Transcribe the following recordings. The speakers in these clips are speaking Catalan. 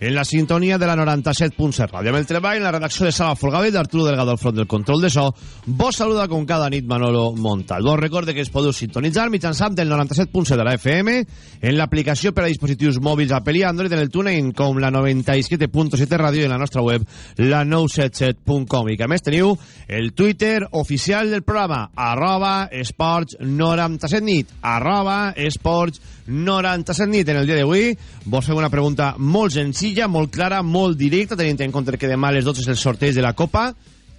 en la sintonia de la 97.7 ràdio. Amb el treball en la redacció de Sala Folgada i d'Arturo Delgado al front del control de so, vos saluda com cada nit Manolo Montal. Vos recorde que es podeu sintonitzar mitjançant del 97.7 de la FM en l'aplicació per a dispositius mòbils Apple i Android en el TuneIn com la 97.7 ràdio i en la nostra web la 977.com i que a més teniu el Twitter oficial del programa arroba esports 97 nit arroba esports 97 nit en el dia d'avui vos fem una pregunta molt senzilla, molt clara, molt directa tenint en compte que demà a les 12 és el sorteig de la Copa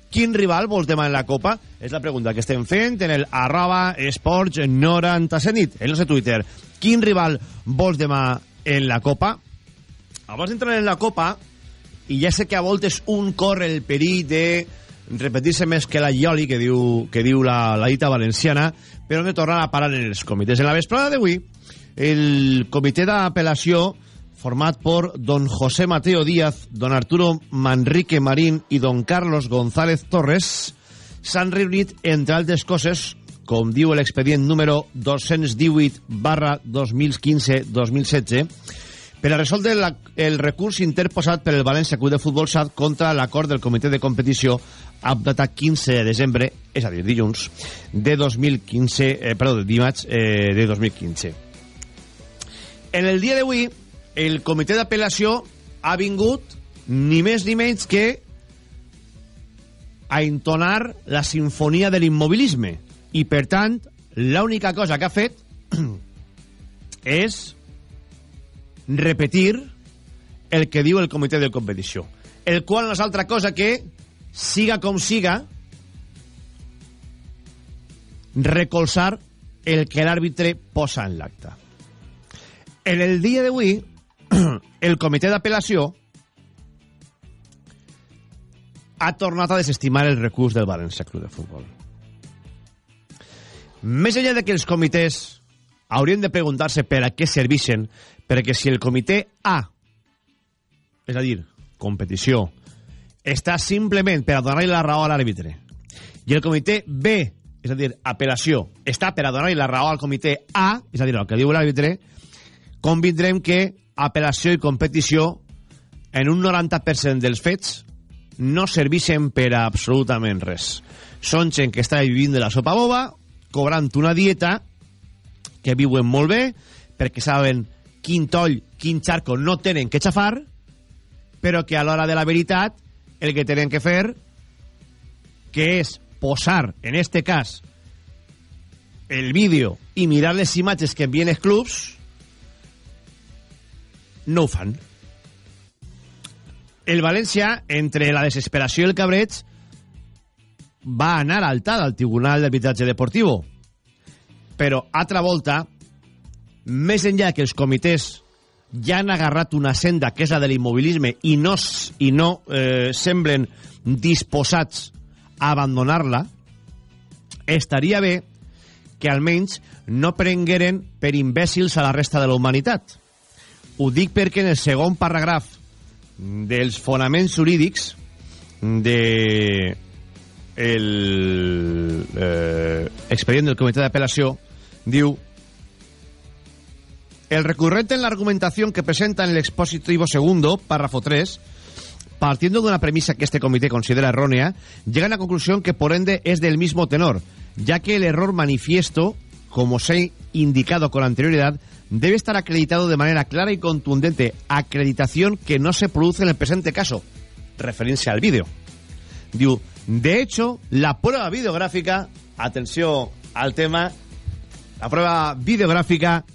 quin rival vols demà en la Copa? És la pregunta que estem fent en el arroba esports 97 nit, en el nostre Twitter. Quin rival vols demà en la Copa? Abans d'entrar en la Copa, i ja sé que a voltes un corre el perill de repetir-se més que la Ioli, que diu, que diu la, la dita valenciana, però hem de tornar a parar en els comitès. En la vesprada d'avui, el comitè d'apel·lació format por don José Mateo Díaz, don Arturo Manrique Marín i don Carlos González Torres s'han reunit, entre altres coses, com diu l'expedient número 218 barra 2015-2016, per a resoldre la, el recurs interposat per el València Club de Futbol SAT contra l'acord del comitè de competició amb data 15 de desembre, és a dir, dilluns, de 2015, eh, perdó, de dimarts eh, de 2015. En el dia d'avui, el comitè d'apel·lació ha vingut ni més ni menys que a entonar la sinfonia de l'immobilisme. I per tant l'única cosa que ha fet és repetir el que diu el comitè de competició el qual no és altra cosa que siga com siga recolzar el que l'àrbitre posa en l'acte. En el dia d'avui el comitè d'apel·lació ha tornat a desestimar el recurs del València Club de Futbol. Més enllà de que els comitès haurien de preguntar-se per a què serveixen, perquè si el comitè A, és a dir, competició, està simplement per a donar-li la raó a l'àrbitre, i el comitè B, és a dir, apel·lació, està per a donar-li la raó al comitè A, és a dir, el que diu l'àrbitre, convindrem que apel·lació i competició en un 90% dels fets no serveixen per a absolutament res. Són gent que està vivint de la sopa boba, cobrant una dieta, que viuen molt bé, perquè saben quin toll, quin xarco no tenen que xafar, però que a l'hora de la veritat el que tenen que fer que és posar, en este cas, el vídeo i mirar les imatges que envien els clubs no ho fan. El València, entre la desesperació i el cabreig, va anar altada al Tribunal d'Arbitratge Deportiu. Però, altra volta, més enllà que els comitès ja han agarrat una senda que és la de l'immobilisme i no, i no eh, semblen disposats a abandonar-la, estaria bé que almenys no prengueren per imbècils a la resta de la humanitat. Ho dic perquè en el segon paràgraf dels fonaments jurídics de el eh, del comitè d'apel·lació diu el recurrente en la argumentación que presenta en el expositivo segundo, párrafo 3, partiendo de una premisa que este comité considera errónea, llega a la conclusión que por ende es del mismo tenor, ya que el error manifiesto, como se ha indicado con anterioridad, debe estar acreditado de manera clara y contundente, acreditación que no se produce en el presente caso, referencia al vídeo. De hecho, la prueba videográfica, atención al tema, la prueba videográfica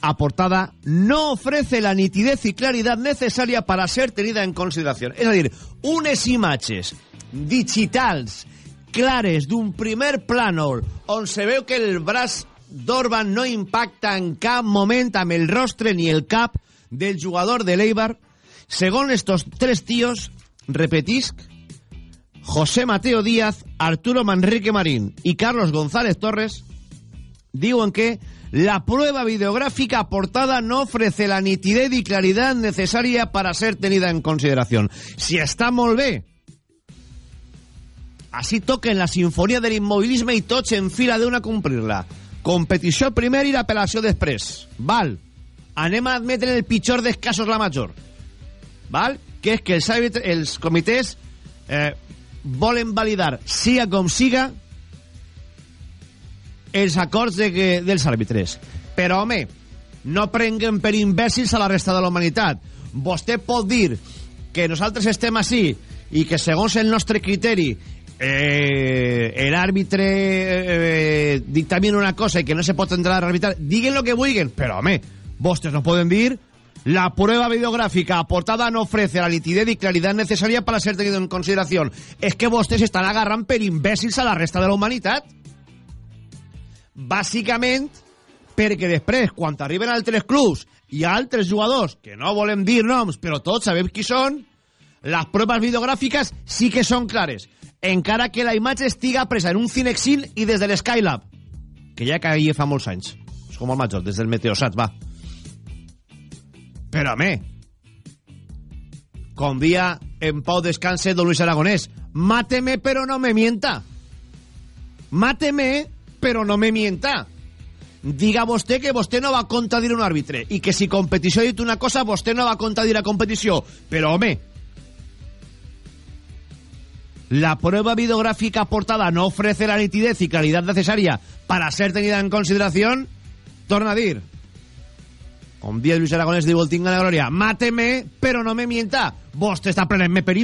aportada no ofrece la nitidez y claridad necesaria para ser tenida en consideración. A dir, unes imatges digitals clares d'un primer plànol on se veu que el braç d'Orban no impacta en cap moment amb el rostre ni el cap del jugador de l'Eibar. Segons estos tres tíos, repetisc, José Mateo Díaz, Arturo Manrique Marín y Carlos González Torres diuen que la prueba videográfica aportada no ofrece la nitidez y claridad necesaria para ser tenida en consideración. Si està molt bé, així toquen la sinfonia de l'immobilisme i tots en fila d'una a complir-la. Competició primer i l'apel·lació després. Val. Anem a admetre el pitjor dels casos la major. Val? Que és que els, els comitès eh, volen validar, siga com siga, els acords de dels àrbitres. Però, home, no prenguen per imbècils a la resta de la humanitat. Vostè pot dir que nosaltres estem així i que segons el nostre criteri eh, l'àrbitre eh, dictamina una cosa i que no se pot entrar a arbitrar, diguen lo que vulguin, però, home, vostès no poden dir la prueba videográfica aportada no ofrece la nitidez y claridad necesaria para ser tenido en consideración. Es que vostès estan agarrant per imbècils a la resta de la humanitat. Bàsicament, perquè després, quan arriben altres clubs i altres jugadors, que no volem dir noms, però tots sabem qui són, les proves videogràfiques sí que són clares. Encara que la imatge estiga presa en un Cinexin i des de l'Skylab, que ja caia fa molts anys. És com el major, des del Meteosat, va. Però, home, com dia en pau descanse don Luis Aragonés, máteme però no me mienta. Máteme però no me mienta. Diga vostè que vostè no va contradir un àrbitre i que si competició ha dit una cosa, vostè no va contradir a competició. Però, home, la prueba videográfica aportada no ofrece la nitidez y claridad necesaria para ser tenida en consideración, torna a dir, com dia Luis Aragonès diu el tinga la glòria, máteme, però no me mienta. Vostè està prenent-me per.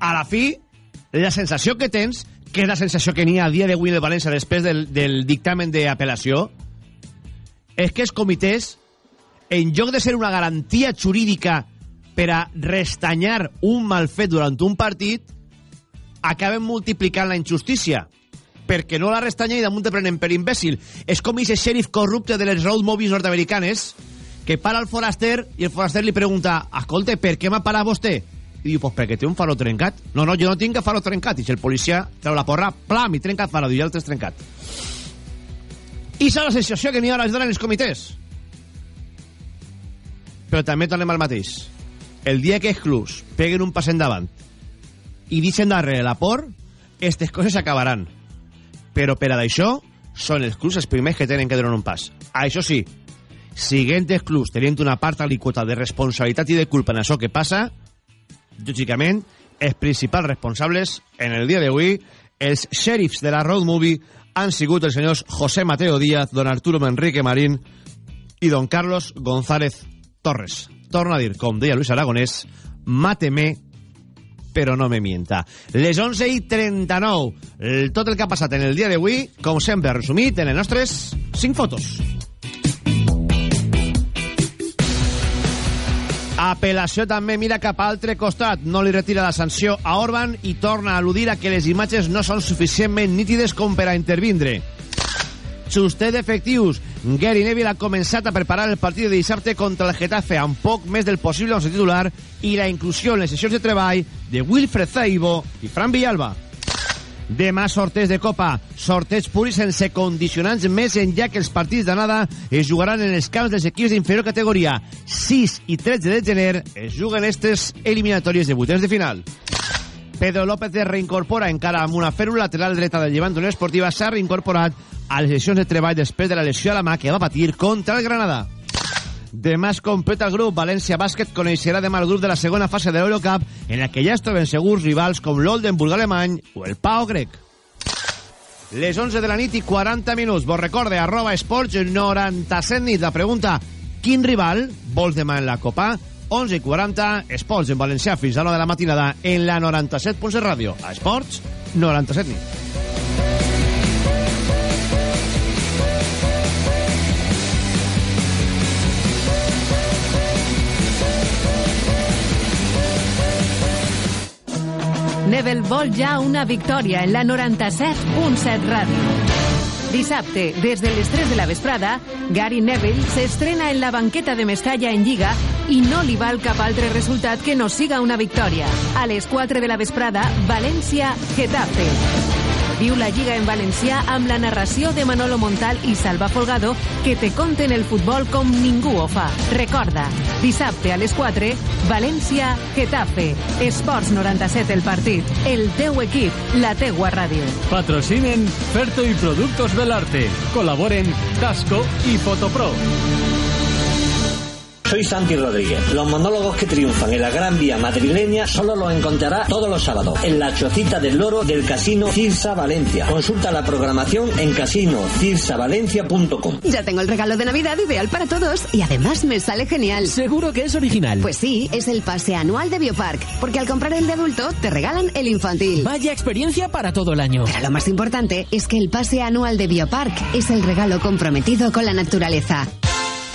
A la fi, la sensació que tens, que és la sensació que n'hi ha a dia el València després del, del dictamen d'apel·lació, és que els comitès, en lloc de ser una garantia jurídica per a restanyar un mal fet durant un partit, acaben multiplicant la injustícia perquè no la restanya i damunt te prenen per imbècil. És com ese xèrif corrupte de les road movies nord-americanes que para el foraster i el foraster li pregunta escolta, per què m'ha parat vostè? I diu, pues perquè té un faro trencat. No, no, jo no tinc faro trencat. I si el policia treu la porra, plam, i trenca el faro. Diu, ja el tens trencat. I és la sensació que n'hi ha a en els comitès. Però també tornem al mateix. El dia que els clubs peguen un pas endavant i deixen darrere la por, aquestes coses s'acabaran però per a això són els clubs els primers que tenen que donar un pas. Això sí, siguent els clubs tenint una part alíquota de responsabilitat i de culpa en això que passa, lògicament, els principals responsables en el dia d'avui, els xèrifs de la road movie, han sigut els senyors José Mateo Díaz, don Arturo Manrique Marín i don Carlos González Torres. Torna a dir, com deia Luis Aragonès, máteme però no me mienta. Les 11 i 39. El, tot el que ha passat en el dia d'avui, com sempre, resumit en les nostres 5 fotos. Apel·lació també mira cap a altre costat. No li retira la sanció a Orban i torna a al·ludir a que les imatges no són suficientment nítides com per a intervindre justet d'efectius. Gary Neville ha començat a preparar el partit de dissabte contra el Getafe amb poc més del possible 11 titular i la inclusió en les sessions de treball de Wilfred Zaibo i Fran Villalba. Demà sorteig de Copa, sorteig pur i sense condicionants més enllà que els partits d'anada es jugaran en els camps dels equips d'inferior categoria. 6 i 13 de gener es juguen aquestes eliminatòries de vuitens de final. Pedro López es reincorpora encara amb una fèrula lateral dreta del Llevant d'Unió Esportiva s'ha reincorporat a les sessions de treball després de la lesió a la mà que va patir contra el Granada. Demà es completa el grup. València Bàsquet coneixerà demà el grup de la segona fase de l'Eurocup en la que ja es troben segurs rivals com l'Oldenburg alemany o el Pau grec. Les 11 de la nit i 40 minuts. Vos recorde, arroba esports 97 nit. La pregunta, quin rival vols demà en la Copa? 11 i 40, Esports en Valencià fins a l'hora de la matinada en la 97.7 ràdio. A Esports, 97 nit. Neville vol ja una victòria en la 97.7 ràdio. Dissabte, des de les 3 de la vesprada, Gary Neville s'estrena en la banqueta de Mestalla en Lliga i no li val cap altre resultat que no siga una victòria. A les 4 de la vesprada, València-Getafe. Viu la Lliga en valencià amb la narració de Manolo Montal i Salva Folgado que te conten el futbol com ningú ho fa. Recorda, dissabte a les 4, València-Getafe. Esports 97 el partit. El teu equip, la teua ràdio. Patrocinen Ferto i Productos del Arte. Colaboren Tasco i Fotopro. Soy Santi Rodríguez. Los monólogos que triunfan en la Gran Vía madrileña solo los encontrará todos los sábados en la Chocita del Loro del Casino Cirsa Valencia. Consulta la programación en casinocirsavalencia.com. Ya tengo el regalo de Navidad ideal para todos y además me sale genial. Seguro que es original. Pues sí, es el pase anual de Biopark, porque al comprar el de adulto te regalan el infantil. Vaya experiencia para todo el año. Pero lo más importante es que el pase anual de Biopark es el regalo comprometido con la naturaleza.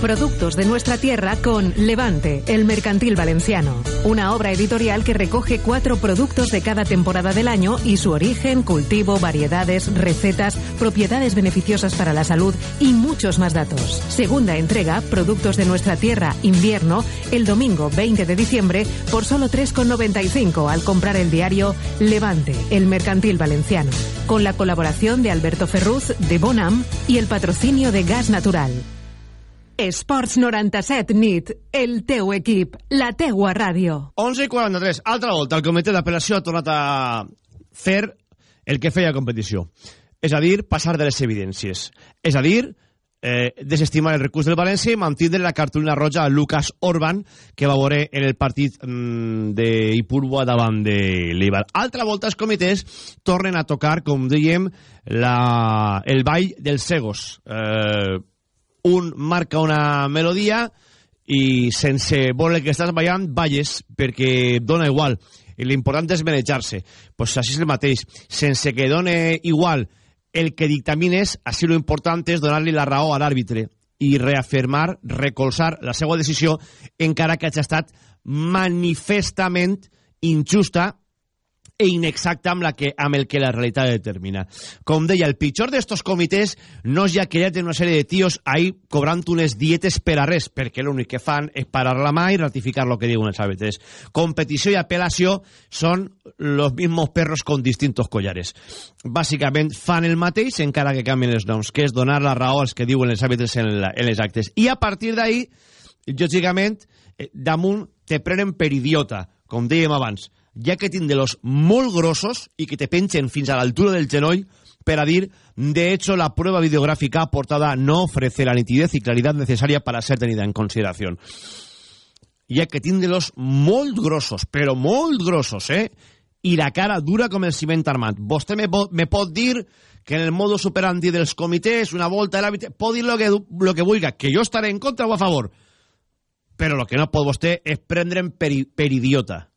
Productos de nuestra tierra con Levante, el mercantil valenciano. Una obra editorial que recoge cuatro productos de cada temporada del año y su origen, cultivo, variedades, recetas, propiedades beneficiosas para la salud y muchos más datos. Segunda entrega, Productos de nuestra tierra, invierno, el domingo 20 de diciembre por solo 3,95 al comprar el diario Levante, el mercantil valenciano. Con la colaboración de Alberto Ferruz, de Bonam y el patrocinio de Gas Natural. Esports 97 nit, el teu equip, la teua ràdio. 11 i 43, altra volta, el comitè d'apel·lació ha tornat a fer el que feia competició. És a dir, passar de les evidències. És a dir, eh, desestimar el recurs del València i mantindre la cartolina roja a Lucas Orban, que va veure en el partit mm, d'Ipurua davant de l'Ibar. Altra volta, els comitès tornen a tocar, com dèiem, la, el ball dels cegos. Eh, un marca una melodia i sense voler que estàs ballant, balles, perquè dona igual. L'important és manejar-se. Pues així és el mateix. Sense que done igual el que dictamines, així lo important és donar-li la raó a l'àrbitre i reafirmar, recolzar la seva decisió encara que hagi estat manifestament injusta e inexacta amb, la que, amb el que la realitat determina. Com deia, el pitjor d'estos comitès no és ja que hi una sèrie de tios ahí cobrant unes dietes per a res, perquè l'únic que fan és parar la mà i ratificar lo que diuen els àrbitres. Competició i apel·lació són los mismos perros con distintos collares. Bàsicament fan el mateix encara que canvien els noms, que és donar la raó als que diuen els àrbitres en, la, en les actes. I a partir d'ahí, lògicament, eh, damunt te prenen per idiota, com dèiem abans ja que tienen de los molt grossos que te penchen fins a l'altura del genoll per a dir, de hecho, la prueba videográfica aportada no ofrece la nitidez y claridad necesaria para ser tenida en consideración. Ja que tienen de los molt grossos, però eh? I la cara dura com el ciment armat. Vostè me, me pot dir que en el modo superanti dels comitès, una volta de l'àmbit, pot dir lo que, lo que vulga, que jo estaré en contra o a favor. Però lo que no pot vostè és prendre'm per, per idiota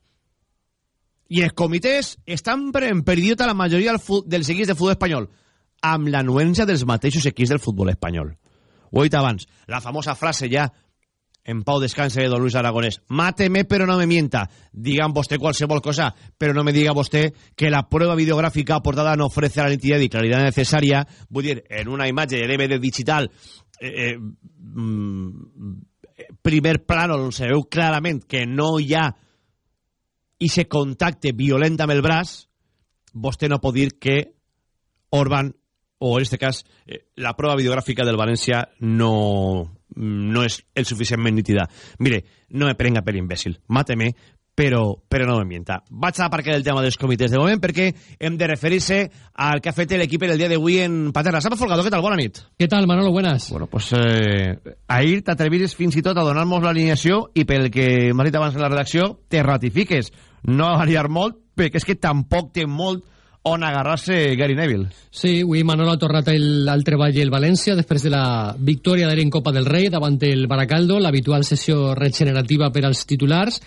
i els comitès estan prenent per la majoria del dels equips de futbol espanyol amb l'anuència dels mateixos equips del futbol espanyol. Ho he dit abans, la famosa frase ja en pau descanse de don Luis Aragonés. Máteme pero no me mienta. Digan vostè qualsevol cosa, però no me diga vostè que la prueba videográfica aportada no ofrece la nitidez y claridad necesaria. Vull dir, en una imatge de DVD digital eh, eh, primer plano on se veu clarament que no hi ha i se contacte violent amb el braç, vostè no pot dir que Orban, o en aquest cas, eh, la prova videogràfica del València no, no és el suficientment nítida. Mire, no me prenga per imbècil, máteme, però, però no me mienta. Vaig a aparcar el tema dels comitès de moment perquè hem de referir-se al que ha fet l'equip el dia d'avui en Paterna. Sapa Folgado, què tal? Bona nit. Què tal, Manolo? Buenas. Bueno, pues eh, ahir t'atrevides fins i tot a donar-nos l'alineació i pel que m'has dit abans en la redacció, te ratifiques. No va variar molt, perquè és que tampoc té molt on agarrar-se Gary Neville. Sí, avui Manolo ha tornat el, al treball el València després de la victòria d'ahir en Copa del Rei davant el Baracaldo, l'habitual sessió regenerativa per als titulars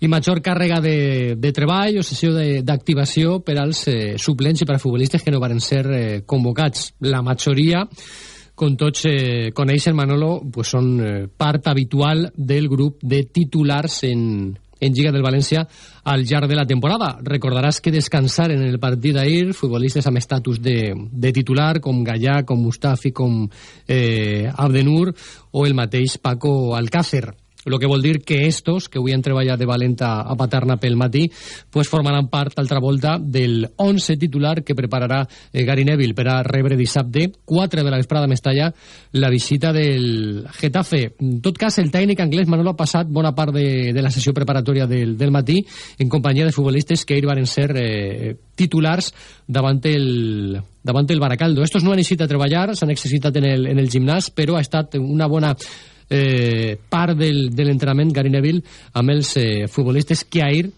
i major càrrega de, de treball o sessió d'activació per als eh, suplents i per a futbolistes que no van ser eh, convocats. La majoria, com tots eh, coneixen, Manolo, pues són eh, part habitual del grup de titulars en, en Lliga del València al llarg de la temporada. Recordaràs que descansar en el partit d'ahir futbolistes amb estatus de, de titular com Gallà, com Mustafi, com eh, Abdenur o el mateix Paco Alcácer lo que vol dir que estos, que avui han treballat de valenta a Paterna pel matí, pues formaran part, altra volta, del 11 titular que prepararà eh, Gary Neville per a rebre dissabte, 4 de la vesprada a Mestalla, la visita del Getafe. En tot cas, el tècnic anglès Manolo ha passat bona part de, de la sessió preparatòria del, del matí en companyia de futbolistes que ahir van ser eh, titulars davant el, davant el Baracaldo. Estos no han eixit treballar, s'han exercitat en el, en el gimnàs, però ha estat una bona eh, part del, de l'entrenament Gary Neville amb els eh, futbolistes que ahir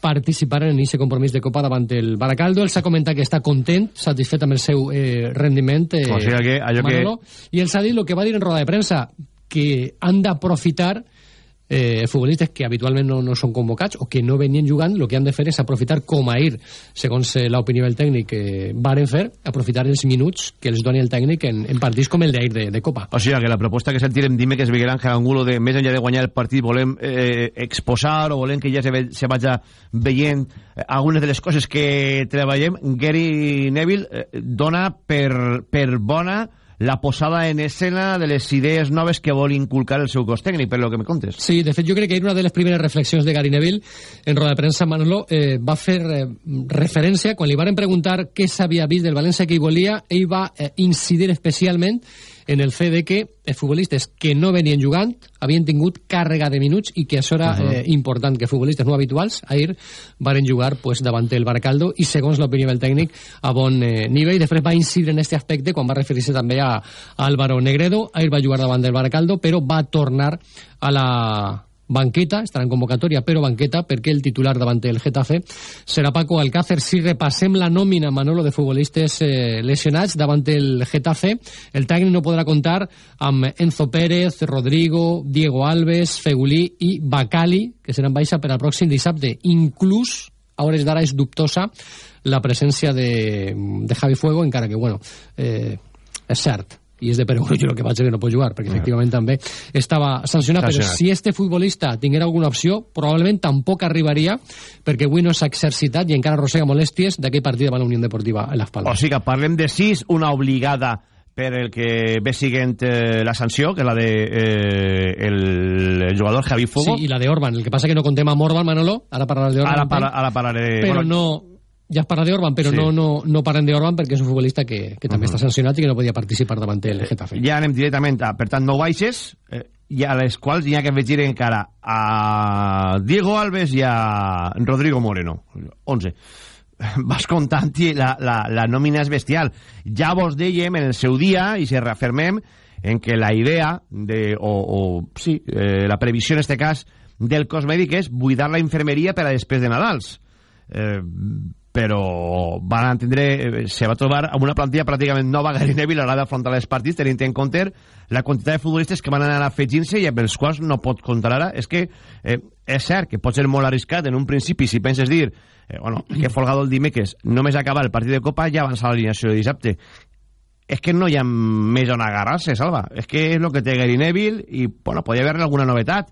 participaren en aquest compromís de Copa davant el Baracaldo. Els ha comentat que està content, satisfet amb el seu eh, rendiment. Eh, o sigui que, allò Manolo, que... I els ha dit el que va dir en roda de premsa, que han d'aprofitar eh, futbolistes que habitualment no, no són convocats o que no venien jugant, el que han de fer és aprofitar com ahir, segons eh, l'opinió del tècnic que eh, varen fer, aprofitar els minuts que els doni el tècnic en, en partits com el d'ahir de, de Copa. O sigui que la proposta que sentirem dime que és Miguel Ángel Angulo de més enllà de guanyar el partit volem eh, exposar o volem que ja se, ve, se vagi veient eh, algunes de les coses que treballem Gary Neville eh, dona per, per bona la posada en escena de les idees noves que vol inculcar el seu cos tècnic, per lo que me contes. Sí, de fet, jo crec que una de les primeres reflexions de Gary Neville en roda de premsa, Manolo, eh, va fer eh, referència, quan li varen preguntar què s'havia vist del València que hi volia, ell va eh, incidir especialment en el fet de que els futbolistes que no venien jugant havien tingut càrrega de minuts i que això era uh -huh. eh, important, que futbolistes no habituals ahir varen jugar pues, davant el Baracaldo i segons l'opinió del tècnic a bon eh, nivell. Després va incidir en aquest aspecte quan va referir-se també a, a Álvaro Negredo. Ahir va jugar davant del Baracaldo però va tornar a la, banqueta, estarà en convocatòria, però banqueta, perquè el titular davant el Getafe serà Paco Alcácer. Si repassem la nòmina, Manolo, de futbolistes eh, lesionats davant el Getafe, el tècnic no podrà comptar amb Enzo Pérez, Rodrigo, Diego Alves, Fegulí i Bacali, que seran baixa per al pròxim dissabte. Inclús, a hores d'ara és dubtosa la presència de, de Javi Fuego, encara que, bueno, eh, és cert, i és de perogrullo el que dir que no pot jugar, perquè efectivament també estava sancionat, però si este futbolista tinguera alguna opció, probablement tampoc arribaria, perquè avui no s'ha exercitat i encara arrossega molèsties d'aquell partit davant la Unió Deportiva en l'Espalda. O sigui que parlem de sis, una obligada per el que ve siguent eh, la sanció, que és la de eh, el, el jugador Javi Fuego. Sí, i la de Orban. El que passa que no contem amb Orban, Manolo, ara parlaré d'Orban. Ara, para, ara parlaré... Però bueno, no ja es parla d'Orban, però sí. no, no, no parlem d'Orban perquè és un futbolista que, que també uh -huh. està sancionat i que no podia participar davant el Getafe. Ja anem directament a, per tant, no baixes, eh, i a les quals hi ha que afegir encara a Diego Alves i a Rodrigo Moreno. 11. Vas comptant i la, la, la nòmina és bestial. Ja vos dèiem en el seu dia, i se reafirmem, en que la idea, de, o, o sí, eh, la previsió en este cas, del cos mèdic és buidar la infermeria per a després de Nadals. Eh, però van entendre, se va trobar amb una plantilla pràcticament nova Gary Neville a l'hora d'afrontar els partits, tenint en compte la quantitat de futbolistes que van anar afegint-se i amb els quals no pot comptar ara. És que eh, és cert que pot ser molt arriscat en un principi si penses dir eh, bueno, que Folgado el dimecres només acabar el partit de Copa ja avança l'alineació de dissabte. És que no hi ha més on agarrar-se, Salva. És que és el que té Gary Neville i, bueno, podria haver alguna novetat,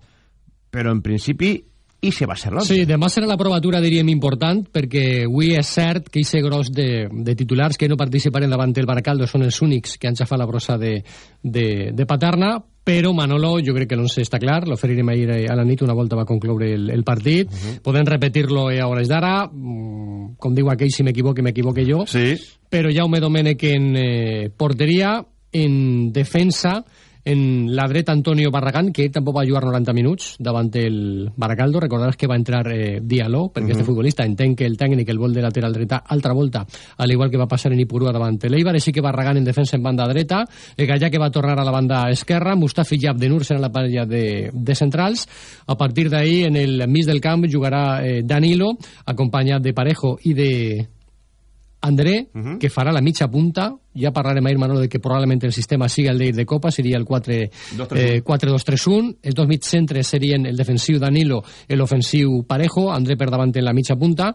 però en principi i se va ser l'11. Sí, demà serà la provatura, diríem, important, perquè avui és cert que aquest gros de, de titulars que no participaren davant el Baracaldo són els únics que han xafat la brossa de, de, de Paterna, però Manolo, jo crec que l'11 està clar, l'oferirem ahir a la nit, una volta va concloure el, el partit, uh -huh. podem repetir-lo a hores d'ara, mm, com diu aquell, si m'equivoque, m'equivoque jo, sí. però Jaume Domènech en eh, porteria, en defensa, en la dreta Antonio Barragán, que ell tampoc va jugar 90 minuts davant el Baracaldo. Recordaràs que va entrar eh, Diallo, perquè uh -huh. este futbolista entén que el tècnic el vol de lateral dreta altra volta, al igual que va passar en Ipurua davant l'Eibar, així que Barragán en defensa en banda dreta, el Gallà que va tornar a la banda esquerra, Mustafi Jab de Nur serà la parella de, de centrals. A partir d'ahí, en el mig del camp, jugarà eh, Danilo, acompanyat de Parejo i de André, uh -huh. que farà la mitja punta, ja parlarem ahir, Manolo, de que probablement el sistema sigui el d'ahir de Copa, seria el 4-2-3-1. Eh, els dos mig centres serien el defensiu Danilo, l'ofensiu Parejo, André per davant en la mitja punta,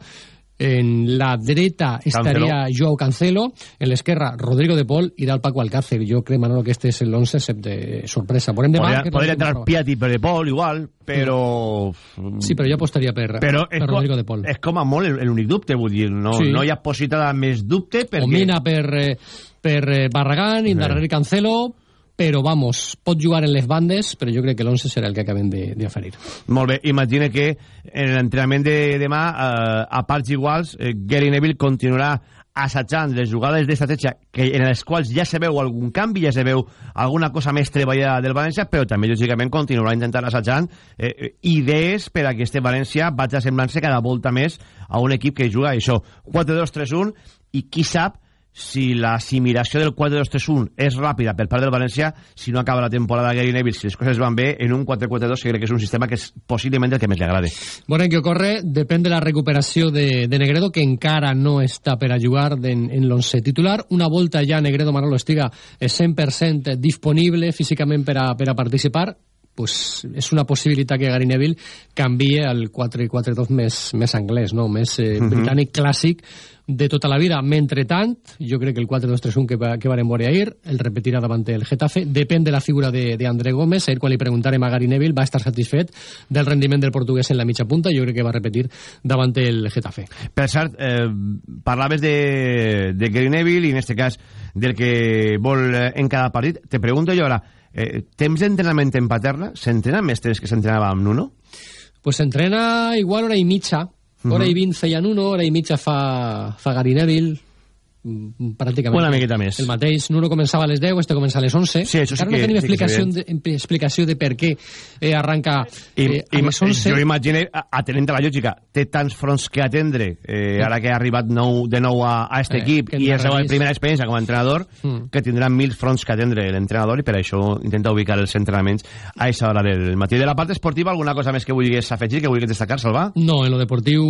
en la dreta estaria Cancelo. Joao Cancelo, en l'esquerra Rodrigo de Pol i dalt Paco Alcácer. Jo crec, Manolo, que este és el excepte de sorpresa. Podem demà... Podria, podria entrar Piatti per de Pol, igual, però... Sí, però jo apostaria per, però per Rodrigo de Pol. És com a molt l'únic dubte, vull dir, no, sí. no hi ha possibilitat de més dubte perquè... O Mina per, eh, per eh, Barragán, i darrere Cancelo, però vamos, pot jugar en les bandes, però jo crec que l'11 serà el que acabem d'oferir. Molt bé, imagina que en l'entrenament de demà, eh, a parts iguals, eh, Gary Neville continuarà assajant les jugades d'estratègia que en les quals ja se veu algun canvi, ja se veu alguna cosa més treballada del València, però també, lògicament, continuarà intentant assajant eh, idees per a que este València vagi semblant-se cada volta més a un equip que juga això, 4-2-3-1, i qui sap si l'assimilació del 4-2-3-1 és ràpida per part del València, si no acaba la temporada Gary Neville, si les coses van bé, en un 4-4-2 que crec que és un sistema que és possiblement el que més li agrada. Bueno, què ocorre? Depèn de la recuperació de, de Negredo, que encara no està per a jugar en, en l'11 titular. Una volta ja Negredo Manolo estiga 100% disponible físicament per a, per a participar, pues, és una possibilitat que Gary Neville canvie al 4-4-2 més, més anglès, no? més eh, uh mhm. -huh. britànic clàssic de tota la vida. Mentre tant, jo crec que el 4-2-3-1 que, va, que varem veure ahir, el repetirà davant el Getafe. Depèn de la figura d'André Gómez. Ahir, quan li preguntarem a Gary Neville, va estar satisfet del rendiment del portuguès en la mitja punta. Jo crec que va repetir davant el Getafe. Per cert, eh, parlaves de, de Gary Neville i en este cas del que vol en cada partit. Te pregunto jo ara, eh, temps d'entrenament en Paterna? S'entrena més temps que s'entrenava amb Nuno? Pues s'entrena igual hora i mitja, hora i vint feien uno, hora i mitja fa, fa Gary Neville, pràcticament una miqueta més. el mateix. Nuno començava a les 10, este comença a les 11. Sí, això sí Encara no tenim sí explicació, de, explicació de per què eh, arranca I, eh, a i, les 11. Jo imagino, atenent a la lògica, té tants fronts que atendre, eh, ara que ha arribat nou, de nou a, a este eh, equip i és la primera experiència com a entrenador, mm. que tindrà mil fronts que atendre l'entrenador i per això intenta ubicar els entrenaments a aquesta hora del matí. De la part esportiva, alguna cosa més que vulguis afegir, que vulguis destacar, Salva? No, en lo deportiu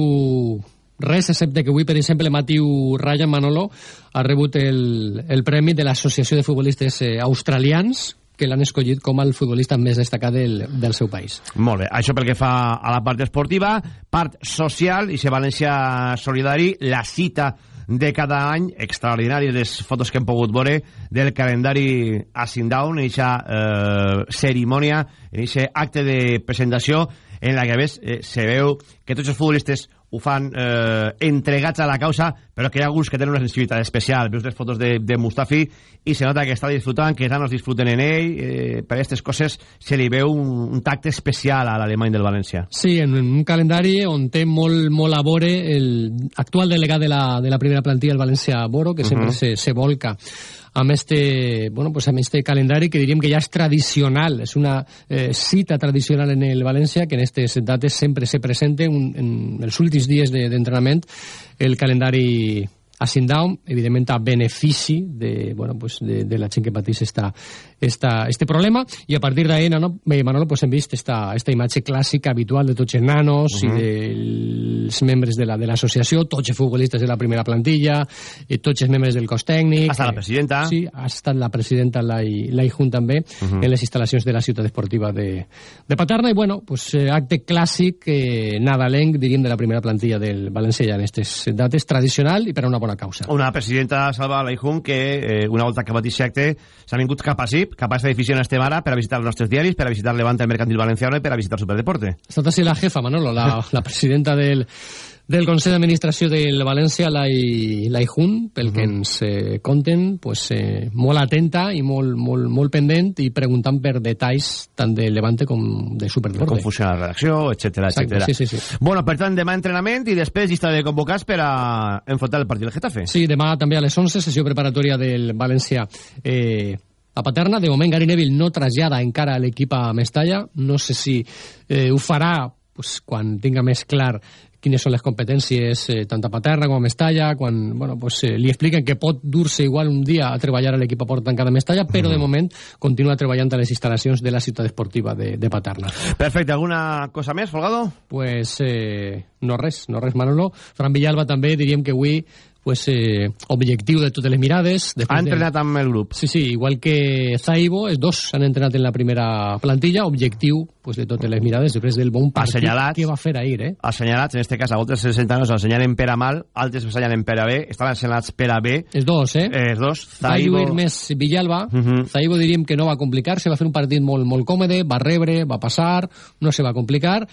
res, excepte que avui, per exemple, Matiu Ryan Manolo ha rebut el, el premi de l'Associació de Futbolistes eh, Australians, que l'han escollit com el futbolista més destacat del, del seu país. Molt bé, això pel que fa a la part esportiva, part social, i se València Solidari, la cita de cada any, extraordinari les fotos que hem pogut veure del calendari a Sindown, en aquesta eh, cerimònia, en aquest acte de presentació en la que ves, eh, se veu que tots els futbolistes ho fan eh, entregats a la causa, però que hi ha alguns que tenen una sensibilitat especial. Veus les fotos de, de Mustafi i se nota que està disfrutant, que els nanos disfruten en ell. Eh, per aquestes coses se li veu un, un tacte especial a l'alemany del València. Sí, en un calendari on té molt, molt a veure el actual delegat de la, de la primera plantilla, el València Boro, que sempre uh -huh. se, se volca amb este, bueno, pues amb este calendari que diríem que ja és tradicional, és una eh, cita tradicional en el València que en aquestes dates sempre se presenta en, en els últims dies d'entrenament de, el calendari a Sindown, evidentment a benefici de, bueno, pues de, de la gent que pateix esta, esta, este problema, i a partir d'ahí, no, Manolo, pues hem vist esta, esta imatge clàssica habitual de tots els nanos uh -huh. i dels membres de l'associació, la, de tots els futbolistes de la primera plantilla, i tots els membres del cos tècnic. Hasta la presidenta. Sí, ha estat la presidenta Lai, Lai Jun també, uh -huh. en les instal·lacions de la ciutat esportiva de, de Paterna, i bueno, pues, eh, acte clàssic eh, nadalenc, diríem, de la primera plantilla del València ja en aquestes dates, tradicional i per a una bona bona causa. Una presidenta, Salva Leijun, que eh, una volta acabat aquest acte s'ha vingut cap a SIP, cap a esta edifici on estem ara, per a visitar els nostres diaris, per a visitar Levante el Mercantil Valenciano i per a visitar Superdeporte. Ha estat així la jefa, Manolo, la, la presidenta del del Consell d'Administració del València, l'Aijun, pel uh -huh. que ens eh, conten, pues, eh, molt atenta i molt, molt, molt pendent i preguntant per detalls tant de Levante com de Superdeporte. Com funciona la redacció, etc etc. Sí, sí, sí. Bueno, per tant, demà entrenament i després llista de convocats per a enfrontar el partit del Getafe. Sí, demà també a les 11, sessió preparatòria del València eh, a Paterna. De moment, Gary Neville no trasllada encara l'equip a Mestalla. No sé si eh, ho farà pues, quan tinga més clar quines són les competències eh, tant a Paterna com a Mestalla, quan bueno, pues, eh, li expliquen que pot dur-se igual un dia a treballar a l'equip a Port Tancada de Mestalla, però de moment continua treballant a les instal·lacions de la ciutat esportiva de, de Paterna. Perfecte, alguna cosa més, Folgado? Pues eh, no res, no res, Manolo. Fran Villalba també diríem que avui pues, eh, objectiu de totes les mirades. Ha entrenat de... amb el grup. Sí, sí, igual que Zaibo, els dos han entrenat en la primera plantilla, objectiu pues, de totes les mirades, després del bon partit assenyalats, que va fer ahir. Eh? Assenyalats, en este cas, a altres assenyalats assenyalen per a mal, altres assenyalen per a bé, estan assenyalats per a bé. Els dos, eh? eh els dos. Zaibo... Zaibo més Villalba. Uh -huh. Zaibo diríem que no va complicar-se, va fer un partit molt, molt còmode, va rebre, va passar, no se va complicar,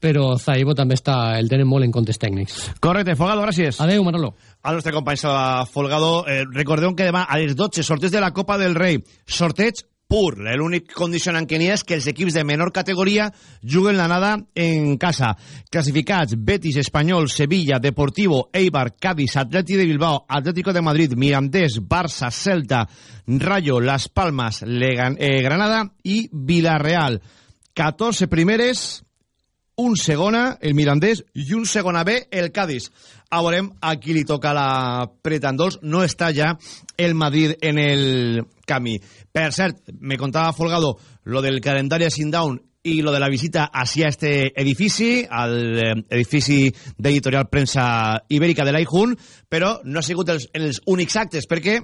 però Zaibo també està, el tenen molt en comptes tècnics. Correcte, Fogado, gràcies. Adeu, Manolo al nostre company Salva Folgado. Eh, recordeu que demà a les 12 sorteig de la Copa del Rei. Sorteig pur. L'únic condicionant que n'hi és que els equips de menor categoria juguen l'anada en casa. Classificats Betis, Espanyol, Sevilla, Deportivo, Eibar, Cádiz, Atleti de Bilbao, Atlético de Madrid, Mirandés, Barça, Celta, Rayo, Las Palmas, Legan, eh, Granada i Villarreal. 14 primeres, un segona, el Mirandés, i un segona B, el Cádiz. A veurem a qui li toca la pretandols. No està ja el Madrid en el camí. Per cert, me contava Folgado lo del calendari a Sindown i lo de la visita hacia este edifici, al eh, edifici d'editorial premsa ibèrica de l'Aijun, però no ha sigut els, els únics actes, perquè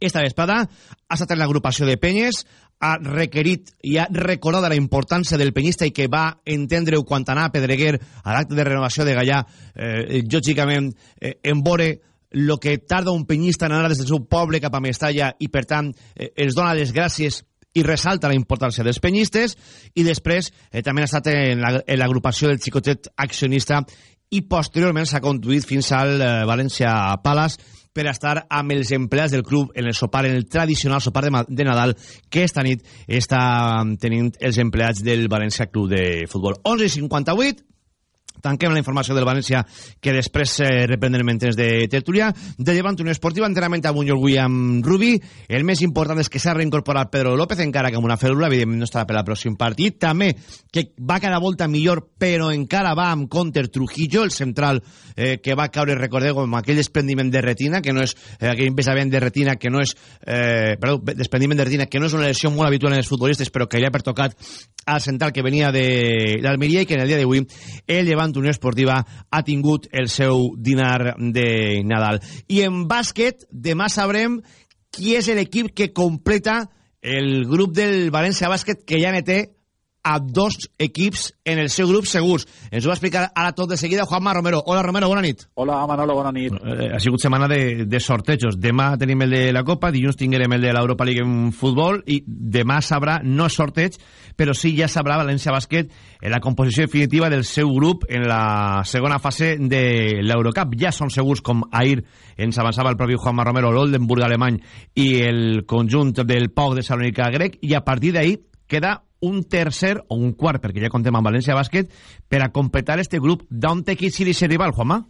esta vesprada ha estat en l'agrupació de penyes, ha requerit i ha recordat la importància del penyista i que va entendre-ho quan anà a Pedreguer a l'acte de renovació de Gallà, eh, lògicament, eh, en vore el que tarda un penyista en anar des del seu poble cap a Mestalla i, per tant, eh, els dona les gràcies i ressalta la importància dels penyistes i després eh, també ha estat en l'agrupació la, del xicotet accionista i posteriorment s'ha conduït fins al eh, València Palace per a estar amb els empleats del club en el sopar, en el tradicional sopar de, de Nadal que esta nit està tenint els empleats del València Club de Futbol. 11.58, Tanquem la informació del València, que després eh, reprendrem en temps de tertúlia. De llevant una esportiva, enterament a Bunyol William Rubi. El més important és que s'ha reincorporat Pedro López, encara que amb una fèrula, evidentment no estarà per al pròxim partit. També que va cada volta millor, però encara va amb Conter Trujillo, el central eh, que va caure, recordeu, amb aquell desprendiment de retina, que no és eh, aquell impesament de retina, que no és, eh, perdó, desprendiment de retina, que no és una lesió molt habitual en els futbolistes, però que ja per tocat al central que venia de l'Almeria i que en el dia d'avui el Llevant Unió Esportiva ha tingut el seu dinar de Nadal. I en bàsquet, demà sabrem qui és l'equip que completa el grup del València Bàsquet que ja té a dos equips en el seu grup segurs. Ens ho va explicar ara tot de seguida Juanma Romero. Hola Romero, bona nit. Hola Manolo, bona nit. Eh, ha sigut setmana de, de sortejos. Demà tenim el de la Copa, dilluns tinguem el de l'Europa League en futbol i demà sabrà, no sorteig, però sí ja sabrà València Bàsquet en la composició definitiva del seu grup en la segona fase de l'Eurocup. Ja són segurs com ahir ens avançava el propi Juanma Romero, l'Oldenburg alemany i el conjunt del POC de Salònica grec i a partir d'ahir queda un tercer o un quart, perquè ja contem amb València Bàsquet, per a completar este grup. D'on té qui sigui rival, Juanma?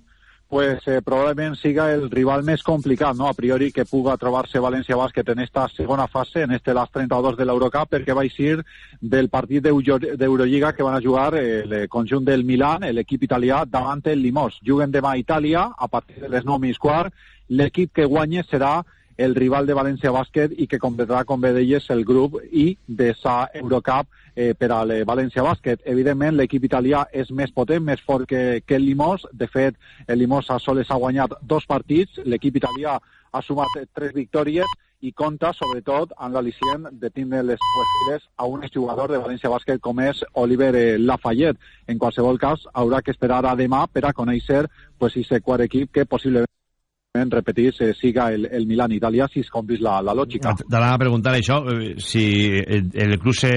pues eh, probablement siga el rival més complicat, no? a priori, que puga trobar-se València Bàsquet en esta segona fase, en este last 32 de l'Eurocup, perquè va eixir del partit d'Eurolliga que van a jugar el conjunt del Milan, l'equip italià, davant el Limós. Juguen demà a Itàlia, a partir de les 9 i quart. L'equip que guanyi serà el rival de València Bàsquet i que completarà, com bé deies, el grup i de sa Eurocup eh, per a València Bàsquet. Evidentment, l'equip italià és més potent, més fort que, que el Limós. De fet, el Limós a soles ha guanyat dos partits. L'equip italià ha sumat tres victòries i compta, sobretot, amb l'al·licient de tindre les qüestions a un jugador de València Bàsquet com és Oliver eh, Lafayette. En qualsevol cas, haurà que esperar a demà per a conèixer pues, si quart equip que possiblement repetir, eh, siga el, el Milan Italia si es complís la, la lògica. T'anava a preguntar això, eh, si el, el club se,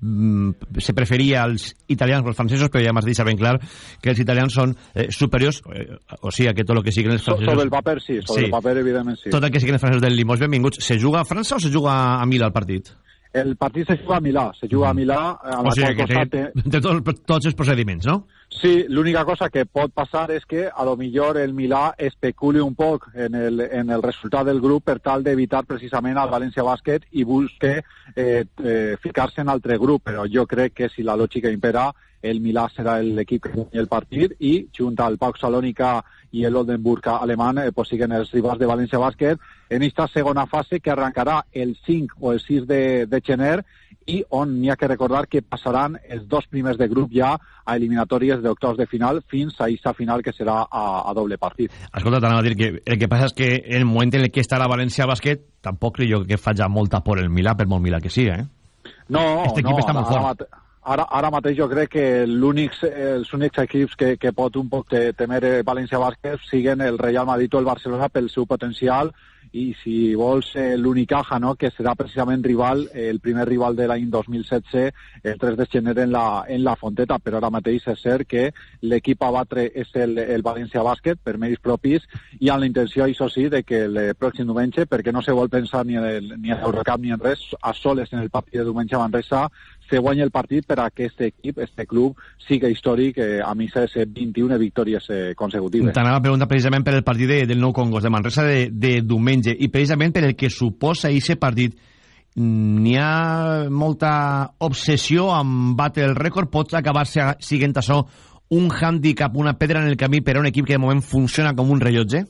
mm, se preferia als italians o als francesos, però ja m'has dit ben clar que els italians són eh, superiors, eh, o sigui, que tot el que siguen els francesos... Sobre el paper, sí, sobre sí. el paper, evidentment, sí. Tot el que siguen els francesos del Limós, benvinguts. Se juga a França o se juga a Milà el partit? El partit se juga a Milà, se juga a Milà, a o sigui, que té, de tots, tots els procediments, no? Sí, l'única cosa que pot passar és que a lo millor el Milà especuli un poc en el, en el resultat del grup per tal d'evitar precisament el València Bàsquet i busque eh, eh, ficar-se en altre grup, però jo crec que si la lògica impera el Milà serà l'equip que guanyi el partit i junt al Pau Salònica i l'Oldenburg alemany eh, pues siguen els rivals de València Bàsquet en esta segona fase que arrencarà el 5 o el 6 de, de gener i on n'hi ha que recordar que passaran els dos primers de grup ja a eliminatòries d'octaus de final fins a aquesta final que serà a, a doble partit. Escolta, t'anava a dir que el que passa és que el moment en el que està la València Bàsquet tampoc crec jo que faci molta por el Milà, per molt Milà que sigui, eh? No, este equip no, està molt fort. Ara, ara mateix jo crec que l'únic, els únics equips que, que pot un poc temer València Bàsquet siguen el Real Madrid o el Barcelona pel seu potencial i si vols eh, l'Unicaja, no? que serà precisament rival, eh, el primer rival de l'any 2016, el 3 de gener en la, en la Fonteta, però ara mateix és cert que l'equip a batre és el, el València Bàsquet, per mèrits propis, i amb la intenció, això sí, de que el pròxim diumenge, perquè no se vol pensar ni en, ni en l'Eurocup ni en res, a soles en el partit de diumenge a Manresa, se guanya el partit per a que aquest equip, este club, siga històric eh, a missa de 21 victòries eh, consecutives. T'anava a preguntar precisament per el partit de, del Nou Congos de Manresa de, de diumenge i precisament per el que suposa aquest partit n'hi ha molta obsessió amb batre el rècord, pots acabar siguent això un hàndicap, una pedra en el camí per a un equip que de moment funciona com un rellotge?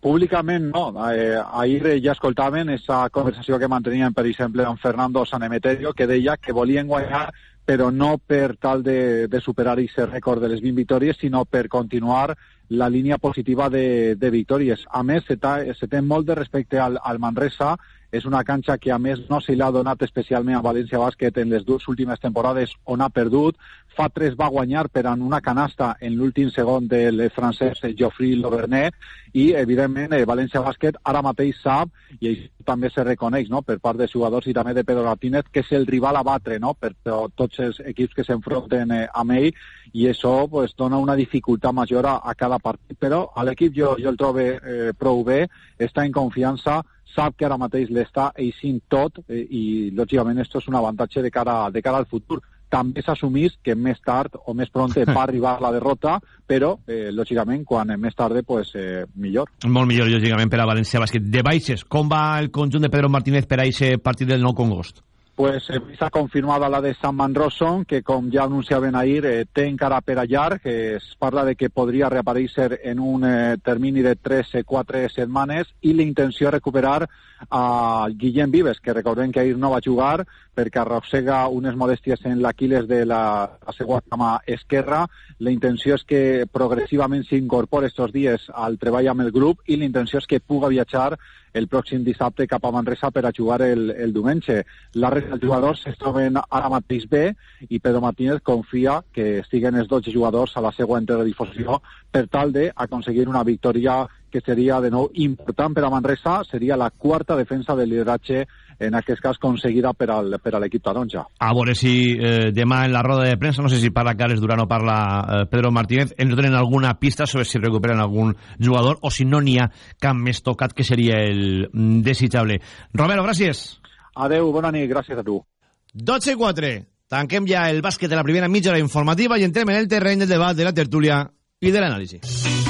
Públicament no. Eh, ahir ja escoltaven aquesta conversació que mantenien, per exemple, amb Fernando Sanemeterio, que deia que volien guanyar però no per tal de, de superar aquest rècord de les 20 victòries, sinó per continuar la línia positiva de, de victòries. A més, se, ta, se té molt de respecte al, al Manresa, és una canxa que a més no se l'ha donat especialment a València Bàsquet en les dues últimes temporades on ha perdut. Fa tres va guanyar per en una canasta en l'últim segon del francès Geoffrey Lovernet i evidentment eh, València Bàsquet ara mateix sap i també se reconeix no? per part dels jugadors i també de Pedro Martínez que és el rival a batre no? per tots els equips que s'enfronten eh, amb ell i això pues, dona una dificultat major a, a cada partit però a l'equip jo, jo el trobo eh, prou bé, està en confiança sap que ara mateix l'està eixint tot eh, i, lògicament, això és un avantatge de cara, de cara al futur. També s'assumís que més tard o més pront va arribar la derrota, però, eh, lògicament, quan més tard, pues, eh, millor. Molt millor, lògicament, per a València Bàsquet. De baixes, com va el conjunt de Pedro Martínez per a aquest partit del Nou Congost? pues está confirmada la de San Manroson, que com ja anunciaven ahir, eh, té encara per allar, que es parla de que podria reaparèixer en un eh, termini de 3-4 setmanes, i la intenció és recuperar a Guillem Vives, que recordem que ahir no va jugar perquè arrossega unes modèsties en l'Aquiles de la, la seva cama esquerra. La intenció és que progressivament s'incorpori estos dies al treball amb el grup i la intenció és que puga viatjar el pròxim dissabte cap a Manresa per a jugar el, el diumenge. La resta dels jugadors es troben ara mateix bé i Pedro Martínez confia que estiguen els 12 jugadors a la següent difusió per tal d'aconseguir una victòria que seria de nou important per a Manresa, seria la quarta defensa del lideratge en aquest cas conseguida per, al, per a l'equip taronja. A veure si eh, demà en la roda de premsa, no sé si parla Carles Durán o parla eh, Pedro Martínez, ens donen alguna pista sobre si recuperen algun jugador o si no n'hi ha cap més tocat que seria el desitjable. Romero, gràcies. Adeu, bona nit, gràcies a tu. 12 i 4. Tanquem ja el bàsquet de la primera mitja hora informativa i entrem en el terreny del debat, de la tertúlia i de l'anàlisi.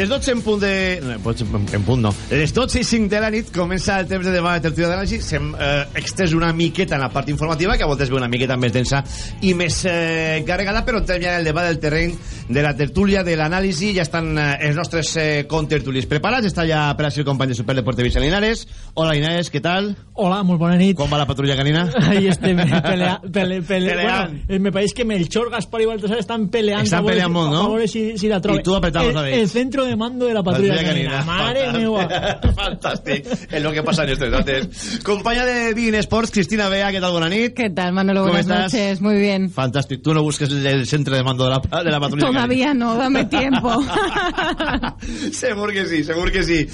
Les 12 en punt de... no, pues, En punt no. Les 12 i 5 de la nit comença el temps de debat de tertúlia d'anàlisi. S'hem eh, extès una miqueta en la part informativa, que a voltes ve una miqueta més densa i més eh, carregada, però entrem ja en el debat del terreny de la tertúlia, de l'anàlisi. Ja estan eh, els nostres eh, contertulis preparats. Està ja per a ser el company de Superdeporte Vicent Linares. Hola, Linares, què tal? Hola, molt bona nit. Com va la patrulla canina? Ahí estem pelea, pele, pele, Peleant. Bueno, eh, me pareix que Melchor, Gaspar i Baltasar estan peleando. Estan peleant molt, no? A veure si, si la troben. I tu apretamos a el, ells. el centro de mando de la patrulla, canina. Mare meua. Fantàstic. És lo que pasa en estos dates. Companya de Bein Sports, Cristina Bea, ¿qué tal? Buena nit. ¿Qué tal, Manolo? ¿Cómo Buenas estás? noches. Muy bien. Fantástico. Tú no busques el, centro de mando de la, de la patrulla Todavía no, dame tiempo. Seguro que sí, seguro que sí.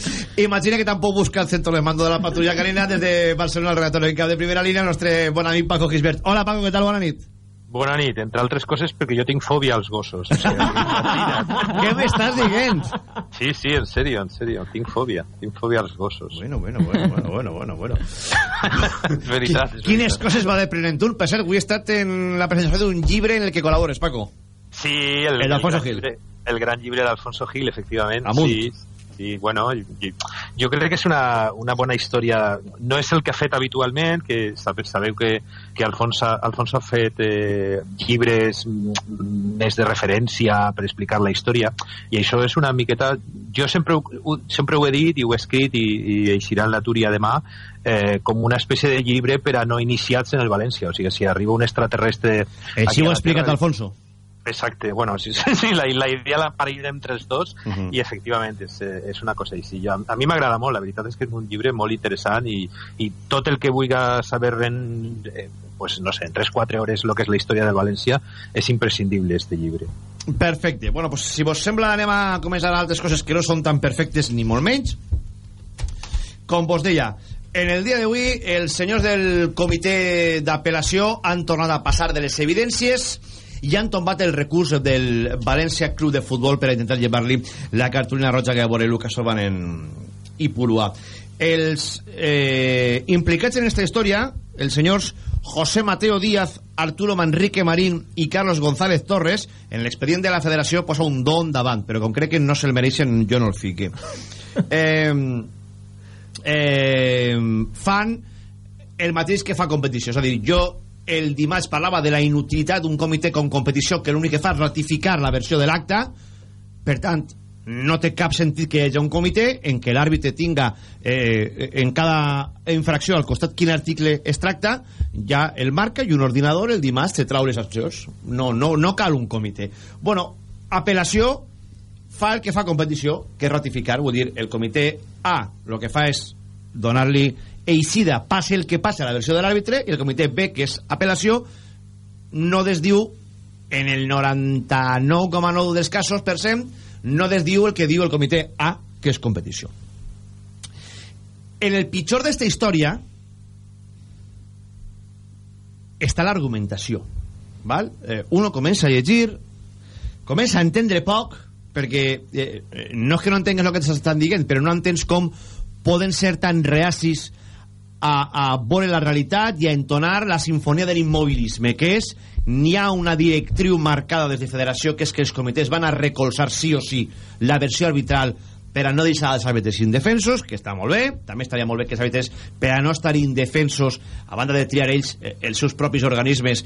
Imagina que tampoco busca el centro de mando de la patrulla canina desde Barcelona, el redactor en cap de primera línea, nuestro buen amigo Paco Gisbert. Hola, Paco, ¿qué tal? Buena nit. Bona nit, entre altres coses perquè jo tinc fòbia als gossos. O sigui, Què m'estàs dient? sí, sí, en sèrio, en sèrio, tinc fòbia, tinc fòbia als gossos. Bueno, bueno, bueno, bueno, bueno, bueno, bueno. és veritat, és Quines veritat. coses va deprenent tu? Per cert, avui he estat en la presentació d'un llibre en el que col·labores, Paco. Sí, el, El d'Alfonso Gil. El gran llibre d'Alfonso Gil, efectivament. Amunt. Sí, sí, bueno, jo, jo crec que és una, una bona història. No és el que ha fet habitualment, que sabe- sabeu que, que Alfonso, Alfonso ha fet eh, llibres més de referència per explicar la història, i això és una miqueta... Jo sempre, ho- sempre ho he dit i ho he escrit i, i eixirà en la Túria demà, eh, com una espècie de llibre per a no iniciats en el València. O sigui, si arriba un extraterrestre... Així aquí a ho ha explicat Alfonso. Exacte, bueno, sí, sí, sí, la, la idea la parirem entre els dos Uh -huh. i efectivament és, eh, és una cosa així. Jo, a mi m'agrada molt, la veritat és que és un llibre molt interessant i, i tot el que vulgui saber en, eh, pues, no sé, en 3-4 hores el que és la història del València és imprescindible este llibre. Perfecte. Bueno, pues, si vos sembla anem a començar altres coses que no són tan perfectes ni molt menys. Com vos deia, en el dia d'avui els senyors del comitè d'apel·lació han tornat a passar de les evidències i han tombat el recurs del València Club de Futbol per a intentar llevar-li la cartolina roja que va veure Lucas Orban en Ipurua. Els eh, implicats en aquesta història, els senyors José Mateo Díaz, Arturo Manrique Marín i Carlos González Torres, en l'expedient de la federació posa un don davant, però com crec que no se'l mereixen, jo no el fique. Eh, eh, fan el mateix que fa competició. És a dir, jo el dimarts parlava de la inutilitat d'un comitè com competició que l'únic que fa és ratificar la versió de l'acte. Per tant, no té cap sentit que hi hagi un comitè en què l'àrbitre tinga eh, en cada infracció al costat quin article es tracta, ja el marca i un ordinador el dimarts te trau les accions. No, no, no cal un comitè. Bueno, apel·lació fa el que fa competició, que és ratificar, vull dir, el comitè A el que fa és donar-li eixida, passe el que passe a la versió de l'àrbitre, i el comitè B, que és apel·lació, no desdiu en el 99,9 dels casos per cent, no desdiu el que diu el comitè A, que és competició. En el pitjor d'esta història està l'argumentació. Val? Eh, uno comença a llegir, comença a entendre poc, perquè eh, eh, no és que no entengues el que t'estan dient, però no entens com poden ser tan reacis a, a veure la realitat i a entonar la sinfonia de l'immobilisme, que és n'hi ha una directriu marcada des de federació que és que els comitès van a recolzar sí o sí la versió arbitral per a no deixar els àrbitres indefensos, que està molt bé, també estaria molt bé que els àrbitres, per a no estar indefensos, a banda de triar ells eh, els seus propis organismes,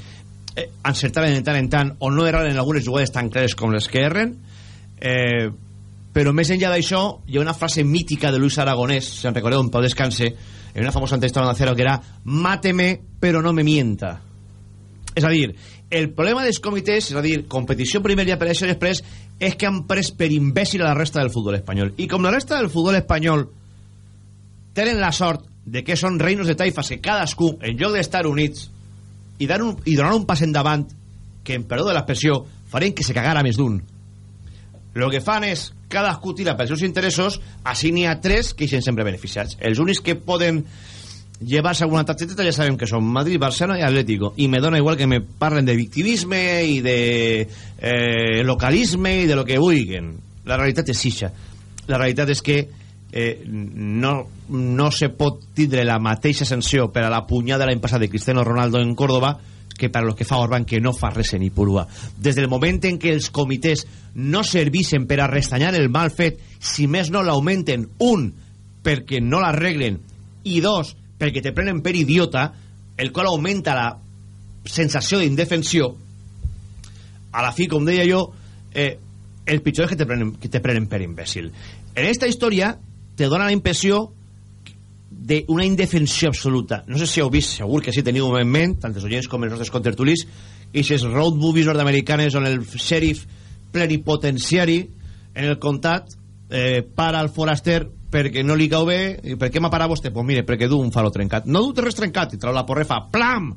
eh, encertaven de tant en tant o no erraren en algunes jugades tan clares com les que erren, eh, però més enllà d'això hi ha una frase mítica de Luis Aragonès si en recordeu, en Pau Descanse en una famosa entrevista a que era máteme però no me mienta és a dir, el problema dels comitès és a dir, competició primer i apel·lació després és que han pres per imbècil a la resta del futbol espanyol. I com la resta del futbol espanyol tenen la sort de que són reinos de taifas que cadascú, en lloc d'estar units i, dar un, i donar un pas endavant que, en perdó de l'expressió, farem que se cagara més d'un. El que fan és cadascú tira pels seus interessos així n'hi ha tres que hi sempre beneficiats. Els únics que poden llevar-se alguna targeteta ja sabem que són Madrid, Barcelona i Atlético. I me dona igual que me parlen de victimisme i de eh, localisme i de lo que vulguin. La realitat és ixa. La realitat és que eh, no, no se pot tindre la mateixa sanció per a la punyada l'any passat de Cristiano Ronaldo en Córdoba per lo que fa Orban que no fa res en Ipurua. Des del moment en què els comitès no servissen per a restanyar el mal fet, si més no l'augmenten, un, perquè no l'arreglen, i dos, perquè te prenen per idiota, el qual augmenta la sensació d'indefensió, a la fi, com deia jo, eh, el pitjor és que te prenen, que te prenen per imbècil. En esta història te dona la impressió d'una indefensió absoluta. No sé si heu vist, segur que sí teniu en ment, tant els oients com els nostres contertulis, si road movies nord-americanes on el sheriff plenipotenciari en el comtat eh, para el foraster perquè no li cau bé i per què m'ha parat vostè? Pues mire, perquè du un faro trencat no du res trencat i trau la porrefa plam!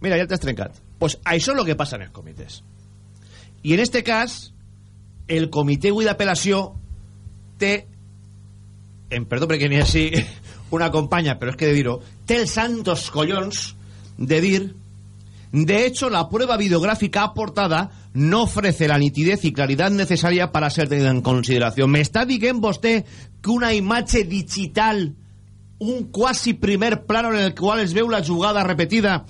mira, ja t'has trencat pues això és el que passa en els comitès i en este cas el comitè avui d'apel·lació té em perdó perquè n'hi ha així una companya, però és que de dir-ho té els santos collons de dir de hecho la prueba videográfica aportada no ofrece la nitidez y claridad necesaria para ser tenida en consideración me està dient vostè que una imatge digital un quasi primer plano en el qual es veu la jugada repetida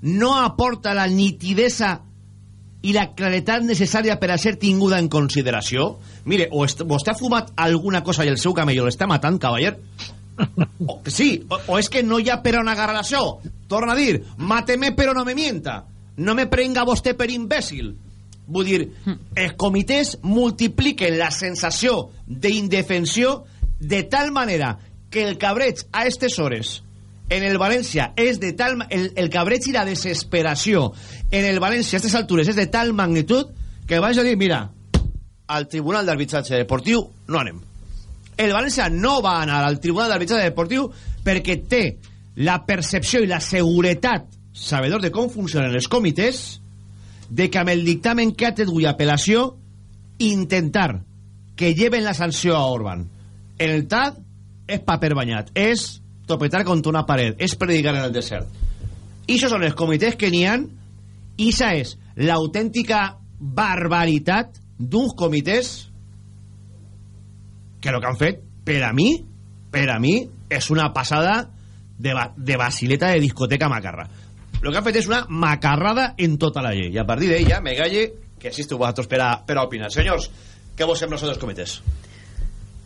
no aporta la nitidesa i la claretat necessària per a ser tinguda en consideració? Mire, o vostè ha fumat alguna cosa i el seu camelló l'està matant, cavaller? O, sí, o, o és que no hi ha per on agarrar això. Torna a dir, máteme però no me mienta. No me prenga vostè per imbècil. Vull dir, els comitès multipliquen la sensació d'indefensió de tal manera que el cabreig a aquestes hores en el València és de tal... El, el cabreig i la desesperació en el València a aquestes altures és de tal magnitud que vaig a dir, mira, al Tribunal d'Arbitratge Deportiu no anem. El València no va anar al Tribunal d'Arbitratge Deportiu perquè té la percepció i la seguretat, sabedor de com funcionen els comitès, de que amb el dictamen que ha tret apel·lació intentar que lleven la sanció a Orban en el TAD és paper banyat, és topetar contra una pared, és predicar en el desert. I això són els comitès que n'hi han, i això és l'autèntica barbaritat d'uns comitès que el que han fet, per a mi, per a mi, és una passada de, ba de basileta de discoteca macarra. El que han fet és una macarrada en tota la llei. I a partir d'ella, me galle que existe vosaltres per a, per a opinar. Senyors, què vos sembla els comitès?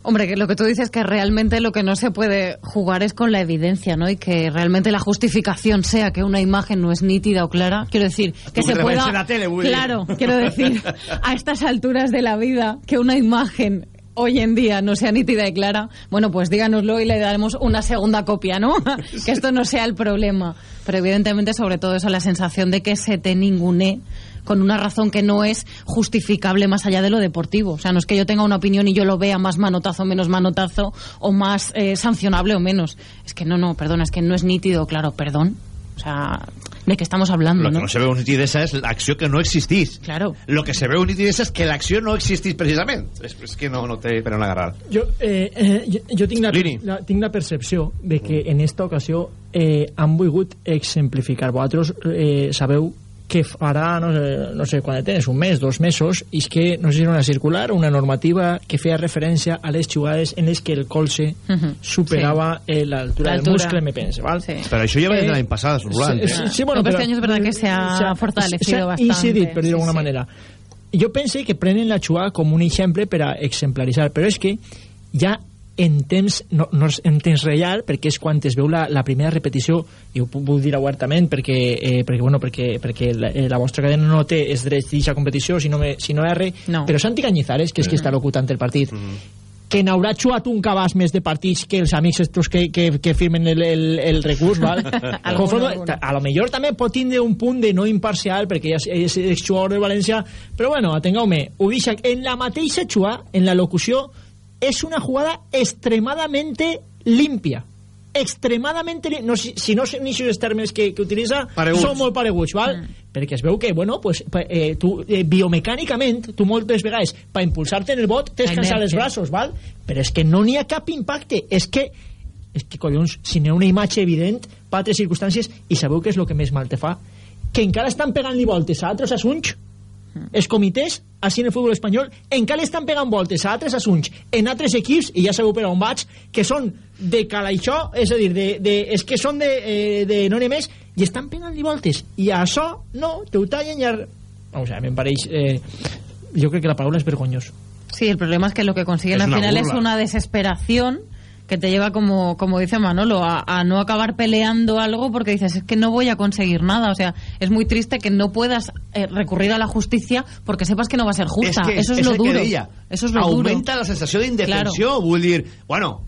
Hombre, que lo que tú dices es que realmente lo que no se puede jugar es con la evidencia, ¿no? Y que realmente la justificación sea que una imagen no es nítida o clara. Quiero decir, que se pueda... La tele, claro, quiero decir, a estas alturas de la vida, que una imagen hoy en día no sea nítida y clara, bueno, pues díganoslo y le daremos una segunda copia, ¿no? que esto no sea el problema. Pero evidentemente, sobre todo eso, la sensación de que se te ningune con una razón que no es justificable más allá de lo deportivo. O sea, no es que yo tenga una opinión y yo lo vea más manotazo, menos manotazo, o más eh, sancionable o menos. Es que no, no, perdona, es que no es nítido, claro, perdón. O sea, ¿de qué estamos hablando? Lo que no, no se veu nitidesa és l'acció que no existís. Claro. Lo que se veu nitidesa és que l'acció no existís precisament. És, és que no, no té per on agarrar. Jo, eh, eh, jo, jo tinc, la, Lini. la, tinc la percepció de que en esta ocasió eh, han volgut exemplificar. Vosaltres eh, sabeu que farà, no sé, no sé quan tens, un mes, dos mesos, i és que, no sé si era una circular o una normativa que feia referència a les jugades en les que el colze Uh -huh. superava eh, l'altura del muscle, me pense, ¿val? Sí. Però això ja va Eh, de l'any passat, Roland. Sí, Eh? sí, bueno, pero- este año es verdad que se ha se ha- fortalecido se ha bastante. incidit, per dir d'alguna Sí, sí. manera. Jo pense que prenen la jugada com un exemple per a exemplaritzar, però és que ja en temps, no, no és en temps real, perquè és quan es veu la, la primera repetició, i ho puc vull dir obertament, perquè, eh, perquè, bueno, perquè, perquè la, eh, la vostra cadena no té els drets d'aquesta competició, si no, me, si no erre, No. però Santi Cañizares, que és qui està locutant el partit, que n'haurà xuat un cabàs més de partits que els amics estos que, que, que firmen el, el, el recurs, val? Conforme, a lo millor també pot tindre un punt de no imparcial perquè ja és, és exjugador de València però bueno, atengueu-me, ho deixa en la mateixa xua, en la locució és una jugada extremadamente limpia extremadamente li- no, si, si no són aquests termes que, que utilitza Pareguts. són molt pareguts val? perquè es veu que bueno, pues, eh, tu, eh, biomecànicament tu moltes vegades per impulsar-te en el bot tens La que alçar els inèrcia. braços val? però és que no n'hi ha cap impacte és que és que collons, si n'hi ha una imatge evident per altres circumstàncies i sabeu què és el que més mal te fa que encara estan pegant-li voltes a altres assunts els comitès així en el futbol espanyol encara estan pegant voltes a altres assunts en altres equips, i ja sabeu per on vaig que són de calaixó és a dir, de, de, és que són de, eh, de no més i estan pegant-li voltes. I a això no, te ho tallen i ar... o sea, me'n pareix eh, jo crec que la paraula és vergonyós. Sí, el problema es que lo que consiguen Es al final burla. es una desesperación que te lleva, como, como dice Manolo, a, a no acabar peleando algo porque dices, es que no voy a conseguir nada. O sea, es muy triste que no puedas eh, recurrir a la justicia porque sepas que no va a ser justa. que Eso es lo duro. Eso es lo Augmenta duro. la sensació d'indefensió. Claro. Vull dir, bueno,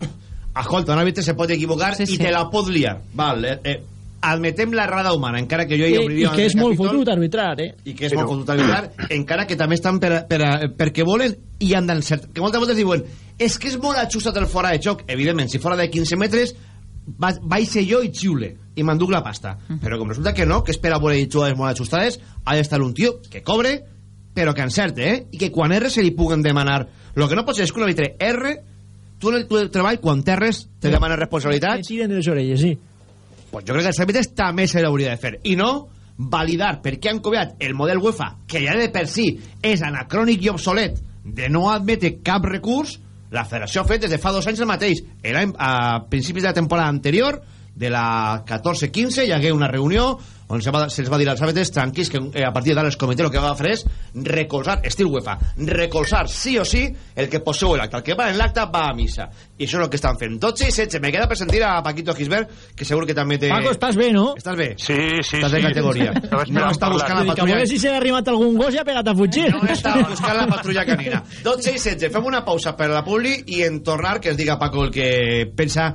escolta, un àrbitre se pot equivocar Sí, i sí. te la pot liar. Val, eh, eh, admetem l'errada humana, encara que jo I, hi i obriria que és molt fotut arbitrar eh? i que és molt fotut arbitrar, encara que també estan per, per, perquè volen i han d'encert. Que moltes vegades diuen, és que és molt ajustat el fora de joc. Evidentment, si fora de 15 metres, va, baixe jo i xiule i m'enduc la pasta. Però com resulta que no, que és per a veure jugades molt ajustades, ha d'estar un tio que cobre, però que encerte, eh? I que quan R se li puguen demanar... Lo que no pot ser és que un arbitre R, tu en el teu treball, quan t'erres, te demanen responsabilitats, que tiren de les orelles, sí pues jo crec que els àrbitres també se l'hauria de fer. I no validar per què han copiat el model UEFA que ja de per si és anacrònic i obsolet de no admetre cap recurs la federació ha fet des de fa dos anys el mateix. Era a principis de la temporada anterior de la 14-15 hi hagué una reunió on se va, se'ls va dir als àrbitres tranquils que eh, a partir d'ara el comitè el que va fer és recolzar, estil UEFA recolzar sí o sí el que poseu l'acte el que va en l'acte va a missa i això és el que estan fent 12 i 16 me queda per sentir a Paquito Gisbert que segur que també té... Paco, estàs bé, no? Estàs bé? Sí, sí, Estàs de sí. categoria. Estava esperant No està buscant la que a patrulla. veure si se n'ha arrimat algun gos i ha pegat a fugir No està buscant la patrulla canina. 12 i 16. Fem una pausa per a la publi i en tornar que es diga Paco el que pensa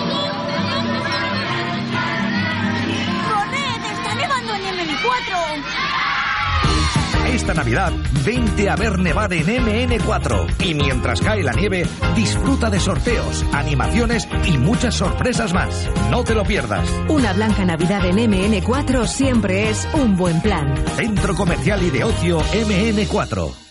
Esta Navidad, vente a ver nevar en MN4. Y mientras cae la nieve, disfruta de sorteos, animaciones y muchas sorpresas más. No te lo pierdas. Una blanca Navidad en MN4 siempre es un buen plan. Centro Comercial y de Ocio MN4.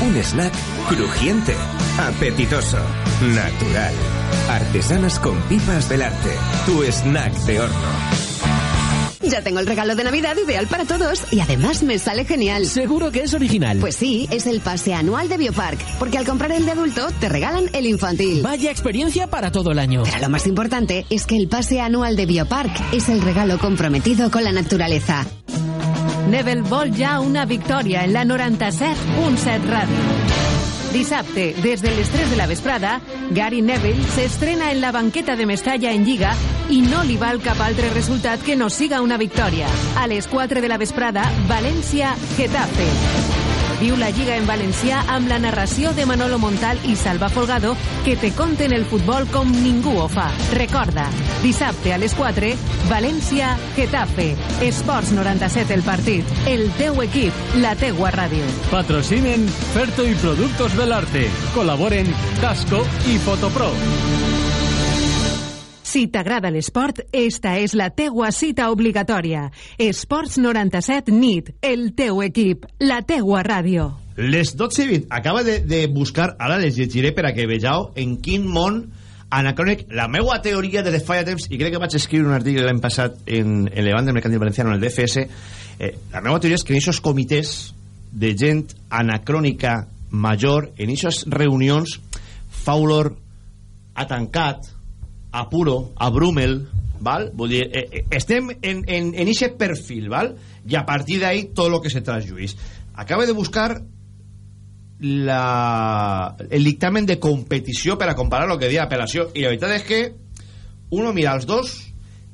Un snack crujiente, apetitoso, natural. Artesanas con pipas Belarte. Tu snack de horno. Ya tengo el regalo de Navidad ideal para todos y además me sale genial. ¿Seguro que es original? Pues sí, es el pase anual de Biopark, porque al comprar el de adulto te regalan el infantil. Vaya experiencia para todo el año. Pero lo más importante es que el pase anual de Biopark es el regalo comprometido con la naturaleza. Nebel vol ja una victòria en la 97.7 Ràdio. Dissabte, des de les 3 de la vesprada, Gary Neville s'estrena en la banqueta de Mestalla en Lliga i no li val cap altre resultat que no siga una victòria. A les 4 de la vesprada, València-Getafe. Viu la Lliga en valencià amb la narració de Manolo Montal i Salva Folgado que te conten el futbol com ningú ho fa. Recorda, dissabte a les 4, València, Getafe, Esports 97 el partit, el teu equip, la teua ràdio. Patrocinen Ferto y Productos del Arte. Colaboren Tasco y Fotopro. Si t'agrada l'esport, esta és la teua cita obligatòria. Esports 97 NIT, el teu equip, la teua ràdio. Les 12 i 20. Acaba de, de buscar, ara les llegiré per a que vegeu en quin món anacrònic, la meua teoria de fa ja temps, i crec que vaig escriure un article l'any passat en, en Levant del Mercantil Valenciano, en el DFS, eh, la meua teoria és que en aquests comitès de gent anacrònica major, en aquestes reunions, fa olor a tancat, a puro, a Brummel, ¿val? Vull dir, eh, eh, estem en, en, en ese perfil, ¿val? Y a partir de ahí todo lo que se transjuís. Acaba de buscar la, el dictamen de competició per a comparar lo que deia apel·lació i la veritat és que uno mira els dos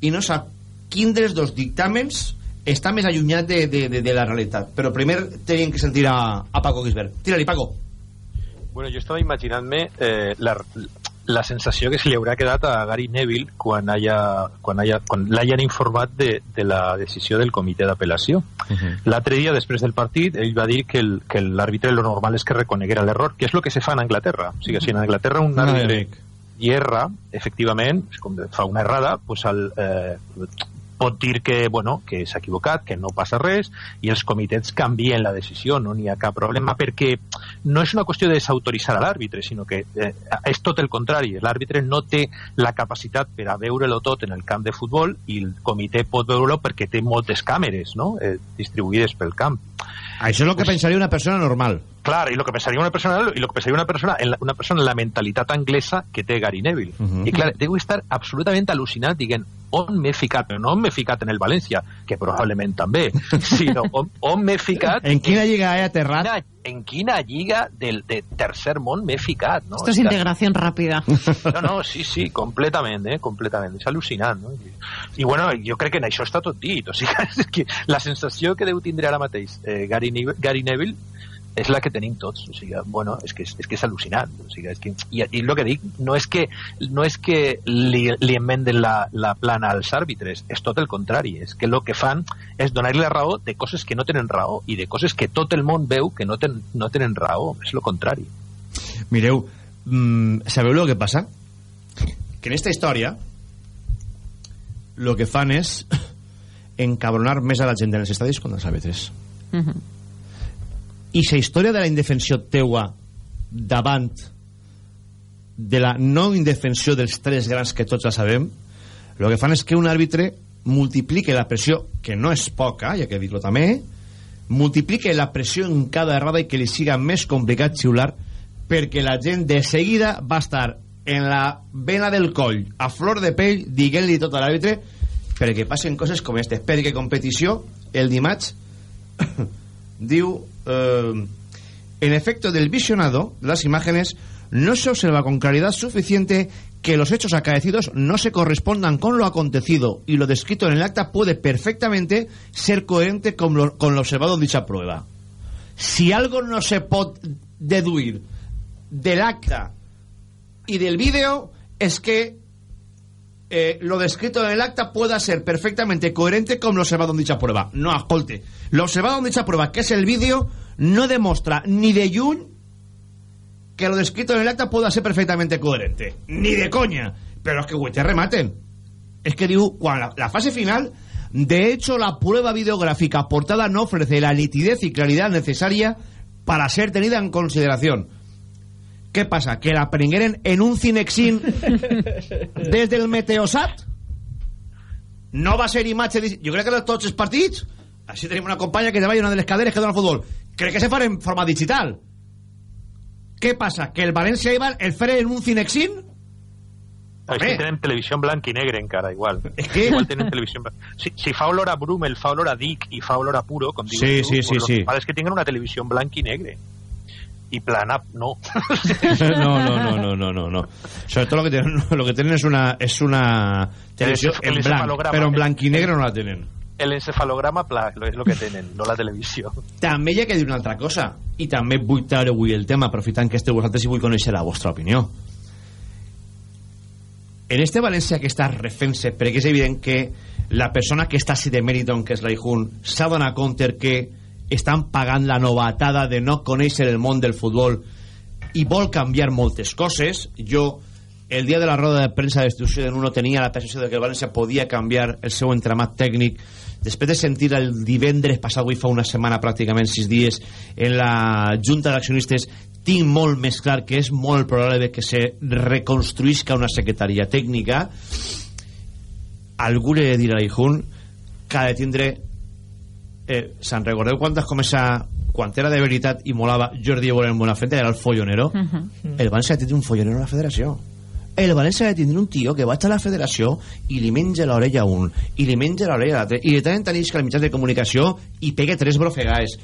i no sap quin dels dos dictàmens està més allunyat de, de, de, de la realitat però primer tenim que sentir a, a Paco Gisbert tira-li Paco Bueno, jo estava imaginant-me eh, la, la sensació que se li haurà quedat a Gary Neville quan, haya, quan, haya, quan l'hayan informat de, de la decisió del comitè d'apel·lació. Uh -huh. L'altre dia, després del partit, ell va dir que l'àrbitre lo normal és que reconeguera l'error, que és el que se fa en Anglaterra. O sigui, si en Anglaterra un àrbitre i erra, efectivament, com fa una errada, pues el, eh, pot dir que, bueno, que s'ha equivocat, que no passa res, i els comitets canvien la decisió, no n'hi ha cap problema, perquè no és una qüestió de desautoritzar l'àrbitre, sinó que eh, és tot el contrari. L'àrbitre no té la capacitat per a veure-lo tot en el camp de futbol i el comitè pot veure-lo perquè té moltes càmeres no? eh, distribuïdes pel camp. Això és el que pensaria una persona normal. Clar, i el que pensaria una persona i lo que pensaria una persona en la, una persona en la mentalitat anglesa que té Gary Neville. Uh -huh. I clar, deu estar absolutament al·lucinat dient on m'he ficat, no on m'he ficat en el València, que probablement també, sinó on, on m'he ficat... en quina lliga he aterrat? En, en quina lliga del de tercer món m'he ficat, no? Esto es integración rápida. No, no, sí, sí, completament, eh, completament. És al·lucinant, no? I, I, bueno, jo crec que en això està tot dit, o sigui, és que la sensació que deu tindre ara mateix eh, Gary, Neville, Gary Neville és la que tenim tots, o sigui, bueno, és que és, és, que és al·lucinant, o sigui, és que, i, i el que dic, no és que, no és que li, li enmenden la, la plana als àrbitres, és tot el contrari, és que el que fan és donar-li la raó de coses que no tenen raó i de coses que tot el món veu que no, ten, no tenen raó, és el contrari. Mireu, mmm, sabeu el que passa? Que en esta història el que fan és encabronar més a la gent dels estadis contra els àrbitres. Uh -huh i la història de la indefensió teua davant de la no indefensió dels tres grans que tots ja sabem el que fan és que un àrbitre multiplique la pressió, que no és poca ja que dir-lo també multiplique la pressió en cada errada i que li siga més complicat xiular perquè la gent de seguida va estar en la vena del coll a flor de pell diguent-li tot a l'àrbitre perquè passen coses com este. Perquè competició el dimarts diu eh, en efecto del visionado las imágenes no se observa con claridad suficiente que los hechos acaecidos no se correspondan con lo acontecido y lo descrito en el acta puede perfectamente ser coherente con lo, con lo observado en dicha prueba. Si algo no se puede deduir del acta y del vídeo es que eh, lo descrito en el acta pueda ser perfectamente coherente con lo observado en dicha prueba. No, escolte. Lo observado en dicha prueba, que es el vídeo, no demuestra ni de Jun que lo descrito en el acta pueda ser perfectamente coherente. Ni de coña. Pero es que, güey, te rematen. Es que digo, la, la fase final, de hecho, la prueba videográfica aportada no ofrece la nitidez y claridad necesaria para ser tenida en consideración. ¿Qué pasa? ¿Que la prengueren en un Cinexin desde el Meteosat? No va a ser imatge... De... Jo crec que de tots els partits així tenim una companya que treballa una de les caderes que dona futbol crec que se farà en forma digital què passa? que el València Ibar el faré en un Cinexin? Així tenen televisió en blanc i negre encara, igual. És que... Igual tenen televisió en blanc. Si, si fa olor a Brummel, fa olor a Dick i fa olor a Puro, com dius sí, tu, sí, sí, sí. és que tinguin una televisió en blanc i negre. I plana, no. no, no, no, no, no, no, no. Sobre todo lo que tienen, lo que tienen es una, es una televisión El en blanc, encefalograma. pero en blanc y negro no la tienen. el encefalograma pla, és el que tenen, no la televisió. També hi ha que dir una altra cosa, i també vull treure avui el tema, aprofitant que esteu vosaltres i vull conèixer la vostra opinió. En este València que està refent-se, perquè és evident que la persona que està així de Meriton, que és l'Aijun, s'ha donat compte que estan pagant la novatada de no conèixer el món del futbol i vol canviar moltes coses. Jo, el dia de la roda de premsa de destrucció de Nuno tenia la percepció de que el València podia canviar el seu entramat tècnic després de sentir el divendres passat, avui fa una setmana pràcticament sis dies en la Junta d'accionistes tinc molt més clar que és molt probable que se reconstruïsca una secretaria tècnica algú li de dir a l'Ijun que ha de tindre eh, se'n recordeu quan es comença quan era de veritat i molava Jordi Evo en Buenafuente era el follonero? Uh -huh. el València ha tindre un follonero a la federació. El València ha de tindre un tio que va estar a la federació i li menja l'orella a un i li menja l'orella a l'altre i de tant en tant que als mitjans de comunicació i pegue tres brofegades.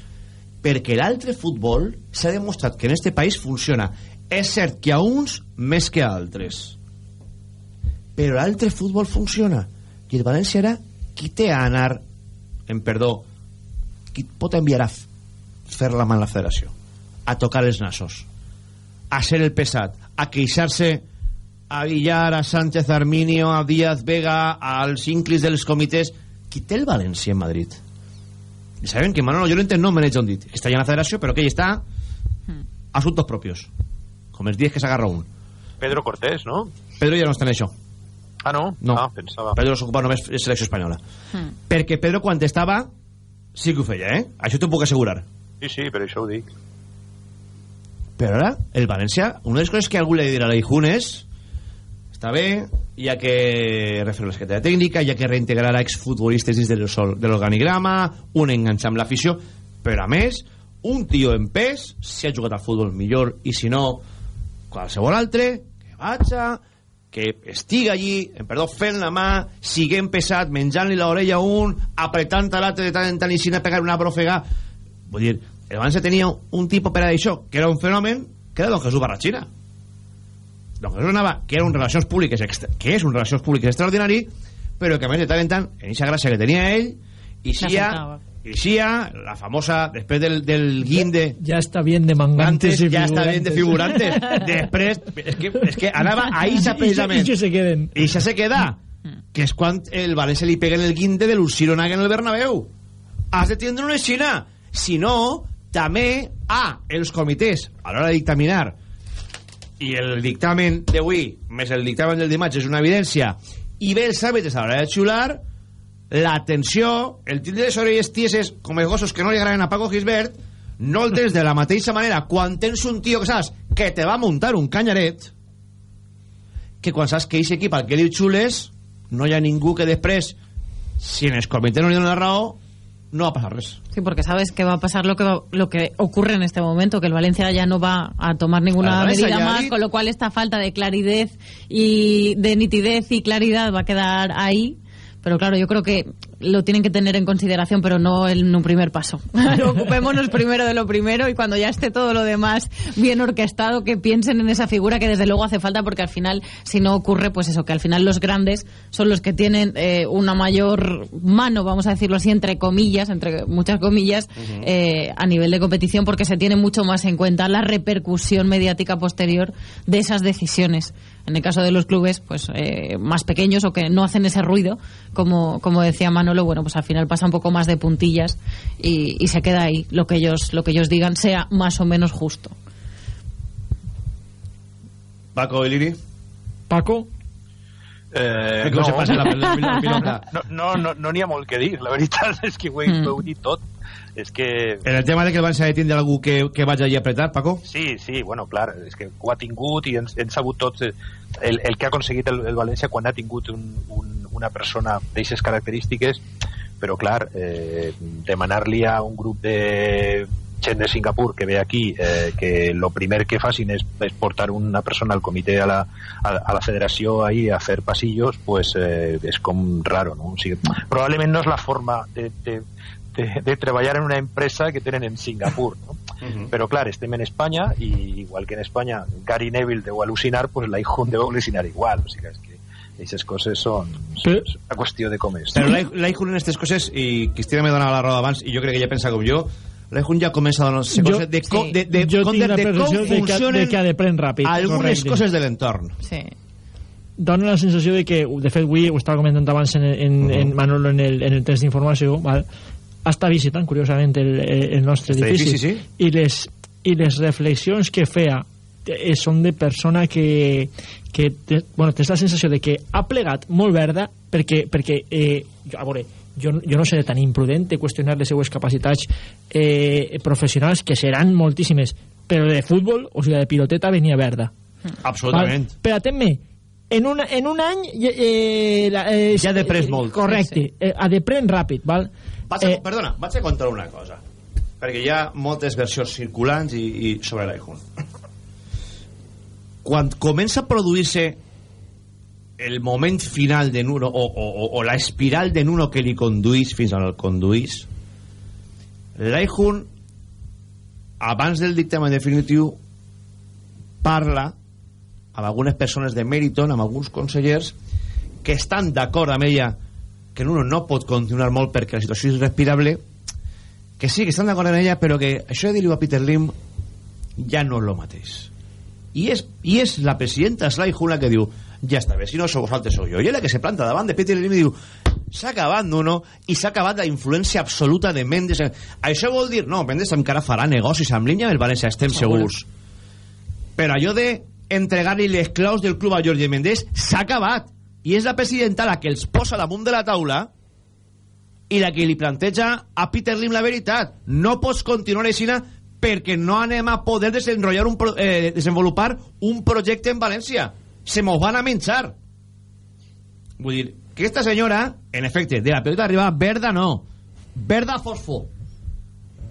Perquè l'altre futbol s'ha demostrat que en este país funciona. És cert que a uns més que a altres. Però l'altre futbol funciona. I el València era qui té a anar en perdó qui pot enviar a fer la mà a la federació a tocar els nassos a ser el pesat a queixar-se a Villar, a Sánchez Arminio, a Díaz Vega, als inclis dels comitès qui té el València en Madrid i saben que Manolo Llorente no mereix on dit està ja en la federació però que ell està asuntos propios com els dies que s'agarra un Pedro Cortés, no? Pedro ja no està en això Ah, no? No. Ah, pensava. Pedro s'ocupa només de selecció espanyola. Hmm. Perquè Pedro, quan estava, sí que ho feia, eh? Això t'ho puc assegurar. Sí, sí, per això ho dic. Però ara, el València, una de les coses que algú li dirà a l'Ijun és està bé, hi ha que refer la secretaria tècnica, hi ha que reintegrar a exfutbolistes dins de l'organigrama, un enganxar amb l'afició, però a més, un tio en pes, si ha jugat al futbol millor, i si no, qualsevol altre, que vaja, que estiga allí, en perdó, fent la mà, siguent pesat, menjant-li l'orella a un, apretant a l'altre de tant en tant i sin pegar una brofega. Vull dir, el València tenia un tipus per a això, que era un fenomen, que era Don Jesús Barrachina. Don Jesús anava, que era un relacions públiques, que és un relacions públiques extraordinari, però que a més de tant en tant, en aquesta gràcia que tenia ell, i sia, i sia, la famosa, després del, del guinde... Ya está bien de mangantes Antes y ya está bien de figurantes. Després, és que, és que anava a Isa precisament. I que se queden. I ja se queda. Que és quan el València li pega en el guinde de l'Usironaga en el Bernabéu. Has de tindre una xina. Si no, també a els comitès a l'hora de dictaminar i el dictamen d'avui més el dictamen del dimarts és una evidència i bé els àrbitres a l'hora de xular l'atenció, el tindre les orelles tieses com els gossos que no li agraden a Paco Gisbert no el tens de la mateixa manera quan tens un tio que saps que te va muntar un canyaret que quan saps que aquest equip al que li xules no hi ha ningú que després si en els comitès no li donen la raó no va a pasar res Sí, porque sabes que va a pasar lo que va- lo que ocurre en este momento, que el Valencia ya no va a tomar ninguna medida más, con lo cual esta falta de claridad y de nitidez y claridad va a quedar ahí. Pero claro, yo creo que lo tienen que tener en consideración, pero no en un primer paso. Ocupémonos primero de lo primero y cuando ya esté todo lo demás bien orquestado, que piensen en esa figura que desde luego hace falta, porque al final, si no ocurre, pues eso, que al final los grandes son los que tienen eh, una mayor mano, vamos a decirlo así, entre comillas, entre muchas comillas, eh, a nivel de competición, porque se tiene mucho más en cuenta la repercusión mediática posterior de esas decisiones. En el caso de los clubes, pues eh, más pequeños o que no hacen ese ruido, como, como decía Manolo, bueno, pues al final pasa un poco más de puntillas y, y se queda ahí lo que ellos lo que ellos digan sea más o menos justo. Paco Eliri Paco Eh, pilota? no, no, no, no n'hi ha molt que dir, la veritat és que ho he, Mm. ho he dit tot. És que... en el tema de que el València ha de tindre algú que, que vagi allí a apretar, Paco Sí, sí, bueno, clar, és que ho ha tingut i hem, hem sabut tots eh, el, el que ha aconseguit el, el València quan ha tingut un, un, una persona d'aixes característiques, però clar, eh, demanar-li a un grup de gent de Singapur que ve aquí eh, que lo primer que facin és, és portar una persona al comitè a la, a, a la federació ahí a fer passillos pues eh, és com raro no? o sigui, probablement no és la forma de, de, de, de en una empresa que tenen en Singapur no? però clar, estem en Espanya i igual que en Espanya Gary Neville deu al·lucinar pues la Ijun deu al·lucinar igual o sigui, és que aquestes coses són, són una qüestió de com és. Però l'Aihun en aquestes coses, i Cristina me donava la roda abans, i jo crec que ella pensa com jo, l'Aihun ja comença a donar-se coses de, co, sí. de, de, Jo com de, la de com percepció de que- funcionen de que ha de ràpid, algunes correcte. coses de l'entorn. Sí. dona la sensació de que, de fet, avui ho estava comentant abans en, en, en Manolo en el, en el test d'informació, val? Està visitant, curiosament, el, el nostre Este edifici, edifici, sí. i, les, i les reflexions que feia eh, són de persona que, que té, bueno, tens la sensació de que ha plegat molt verda perquè, perquè eh, jo- a veure, jo, jo no seré tan imprudent de qüestionar les seues capacitats eh, professionals, que seran moltíssimes, però de futbol, o sigui, de piloteta, venia verda. Absolutament. Val? Però atén-me, en, una, en un any eh, la, eh, Ja ha deprès molt. Correcte, Sí, eh, ha de prendre ràpid, val? Vaig a, perdona, vaig a contar una cosa perquè hi ha moltes versions circulants i, i sobre l'iPhone. Quan comença a produir-se el moment final de Nuno o, o, o, o la espiral de Nuno que li conduís fins el conduís l'iPhone abans del dictamen definitiu parla amb algunes persones de Meriton, amb alguns consellers que estan d'acord amb ella que Nuno no pot continuar molt perquè la situació és irrespirable que sí, que estan d'acord amb ella però que això de dir-ho a Peter Lim ja no és el mateix. I és, i és la presidenta Sly Juna que diu ja està bé, si no sou vosaltres sou jo. I és la que se planta davant de Peter Lim i diu s'ha acabat Nuno i s'ha acabat la influència absoluta de Mendes això vol dir, no, Mendes encara farà negocis amb l'Inya amb el València, estem Segur. segurs. Però allò de entregar-li les claus del club a Jorge Mendes s'ha acabat i és la presidenta la que els posa damunt de la taula i la que li planteja a Peter Lim la veritat. No pots continuar així perquè no anem a poder desenvolupar un, pro, eh, desenvolupar un projecte en València. Se mos van a menjar. Vull dir que esta senyora en efecte, de la pelota arriba verda no. Verda fosfo.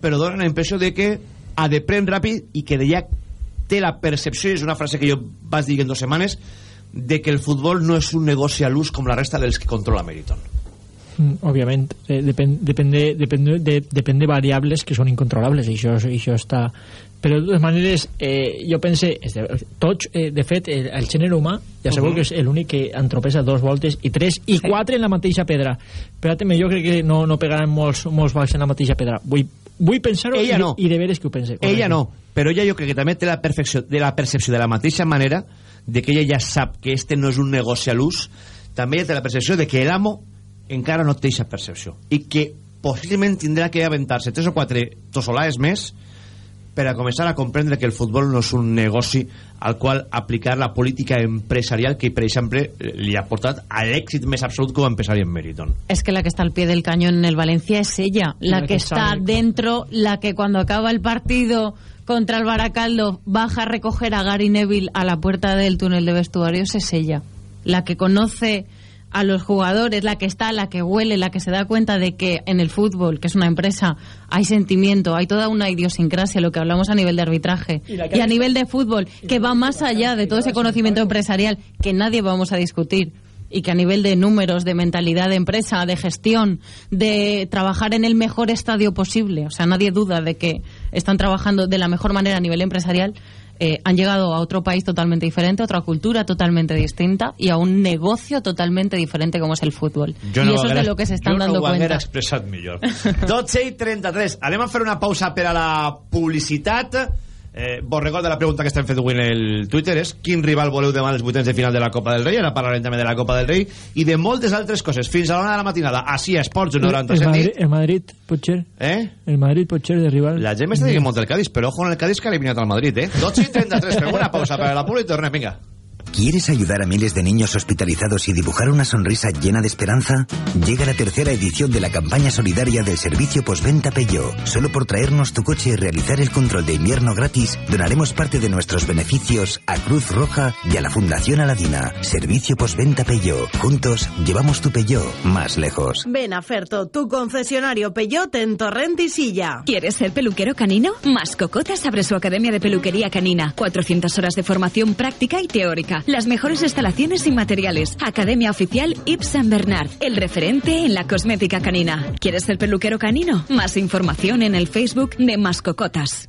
Però dona la impressió de que ha de prendre ràpid i que ja té la percepció, és una frase que jo vaig dir en dues setmanes, de que el futbol no és un negoci a l'ús com la resta dels que controla Meriton. Mm, òbviament, eh, depèn, depèn, de, depèn, de, depèn de variables que són incontrolables i això, això està però de totes maneres eh, jo pense este, tots, eh, de fet el, el gènere humà ja sabeu Mhm. que és l'únic que entropessa dos voltes i tres i quatre en la mateixa pedra però també jo crec que no, no pegaran molts, molts baix en la mateixa pedra vull, vull pensar-ho Ella i, no. i de veres que ho pense Ella no, però ella jo crec que també té la, perfecció, de la percepció de la mateixa manera de que ella ja sap que este no és un negoci a l'ús, també ella té la percepció de que l'amo encara no té aquesta percepció i que possiblement tindrà que aventar-se tres o quatre tosolaes més per a començar a comprendre que el futbol no és un negoci al qual aplicar la política empresarial que, per exemple, li ha portat a l'èxit més absolut com a empresari en Meriton. Es que la que está al pie del cañón en el Valencia es ella, la, la que, que está sabe. dentro, la que cuando acaba el partido contra el Baracaldo baja a recoger a Gary Neville a la puerta del túnel de vestuarios es ella, la que conoce a los jugadores, la que está, la que huele, la que se da cuenta de que en el fútbol, que es una empresa, hay sentimiento, hay toda una idiosincrasia, lo que hablamos a nivel de arbitraje Y a nivel de fútbol, que va más allá de todo ese conocimiento empresarial que nadie vamos a discutir y que a nivel de números, de mentalidad de empresa, de gestión, de trabajar en el mejor estadio posible, o sea, nadie duda de que están trabajando de la mejor manera a nivel empresarial, eh, han llegado a otro país totalmente diferente, otra cultura totalmente distinta y a un negocio totalmente diferente como es el fútbol. y eso es de lo que se están jo dando no ho haguera cuenta. expressat millor. 12 i 33. Anem a fer una pausa per a la publicitat. Eh, vos recordo la pregunta que estem fent avui en el Twitter és quin rival voleu demà als vuitens de final de la Copa del Rei? Ara parlarem també de la Copa del Rei i de moltes altres coses. Fins a l'una de la matinada així a Esports el, el, 97 Madrid, el Madrid pot ser? Eh? el Madrid pot ser de rival? La gent m'està dient molt del Cádiz però ojo en el Cádiz que ha eliminat al Madrid eh? 12 i 33 fem una pausa per a la publi i tornem vinga ¿Quieres ayudar a miles de niños hospitalizados y dibujar una sonrisa llena de esperanza? Llega la tercera edición de la campaña solidaria del servicio postventa Peugeot. Solo por traernos tu coche y realizar el control de invierno gratis, donaremos parte de nuestros beneficios a Cruz Roja y a la Fundación Aladina. Servicio postventa Peugeot. Juntos llevamos tu Peugeot más lejos. Ven a Ferto, tu concesionario Peyote en Torrent y Silla. ¿Quieres ser peluquero canino? Mascocotas abre su academia de peluquería canina. 400 horas de formación práctica y teórica. Las mejores instalaciones y materiales. Academia oficial Yves Saint Bernard. El referente en la cosmética canina. ¿Quieres ser peluquero canino? Más información en el Facebook de Mascocotas.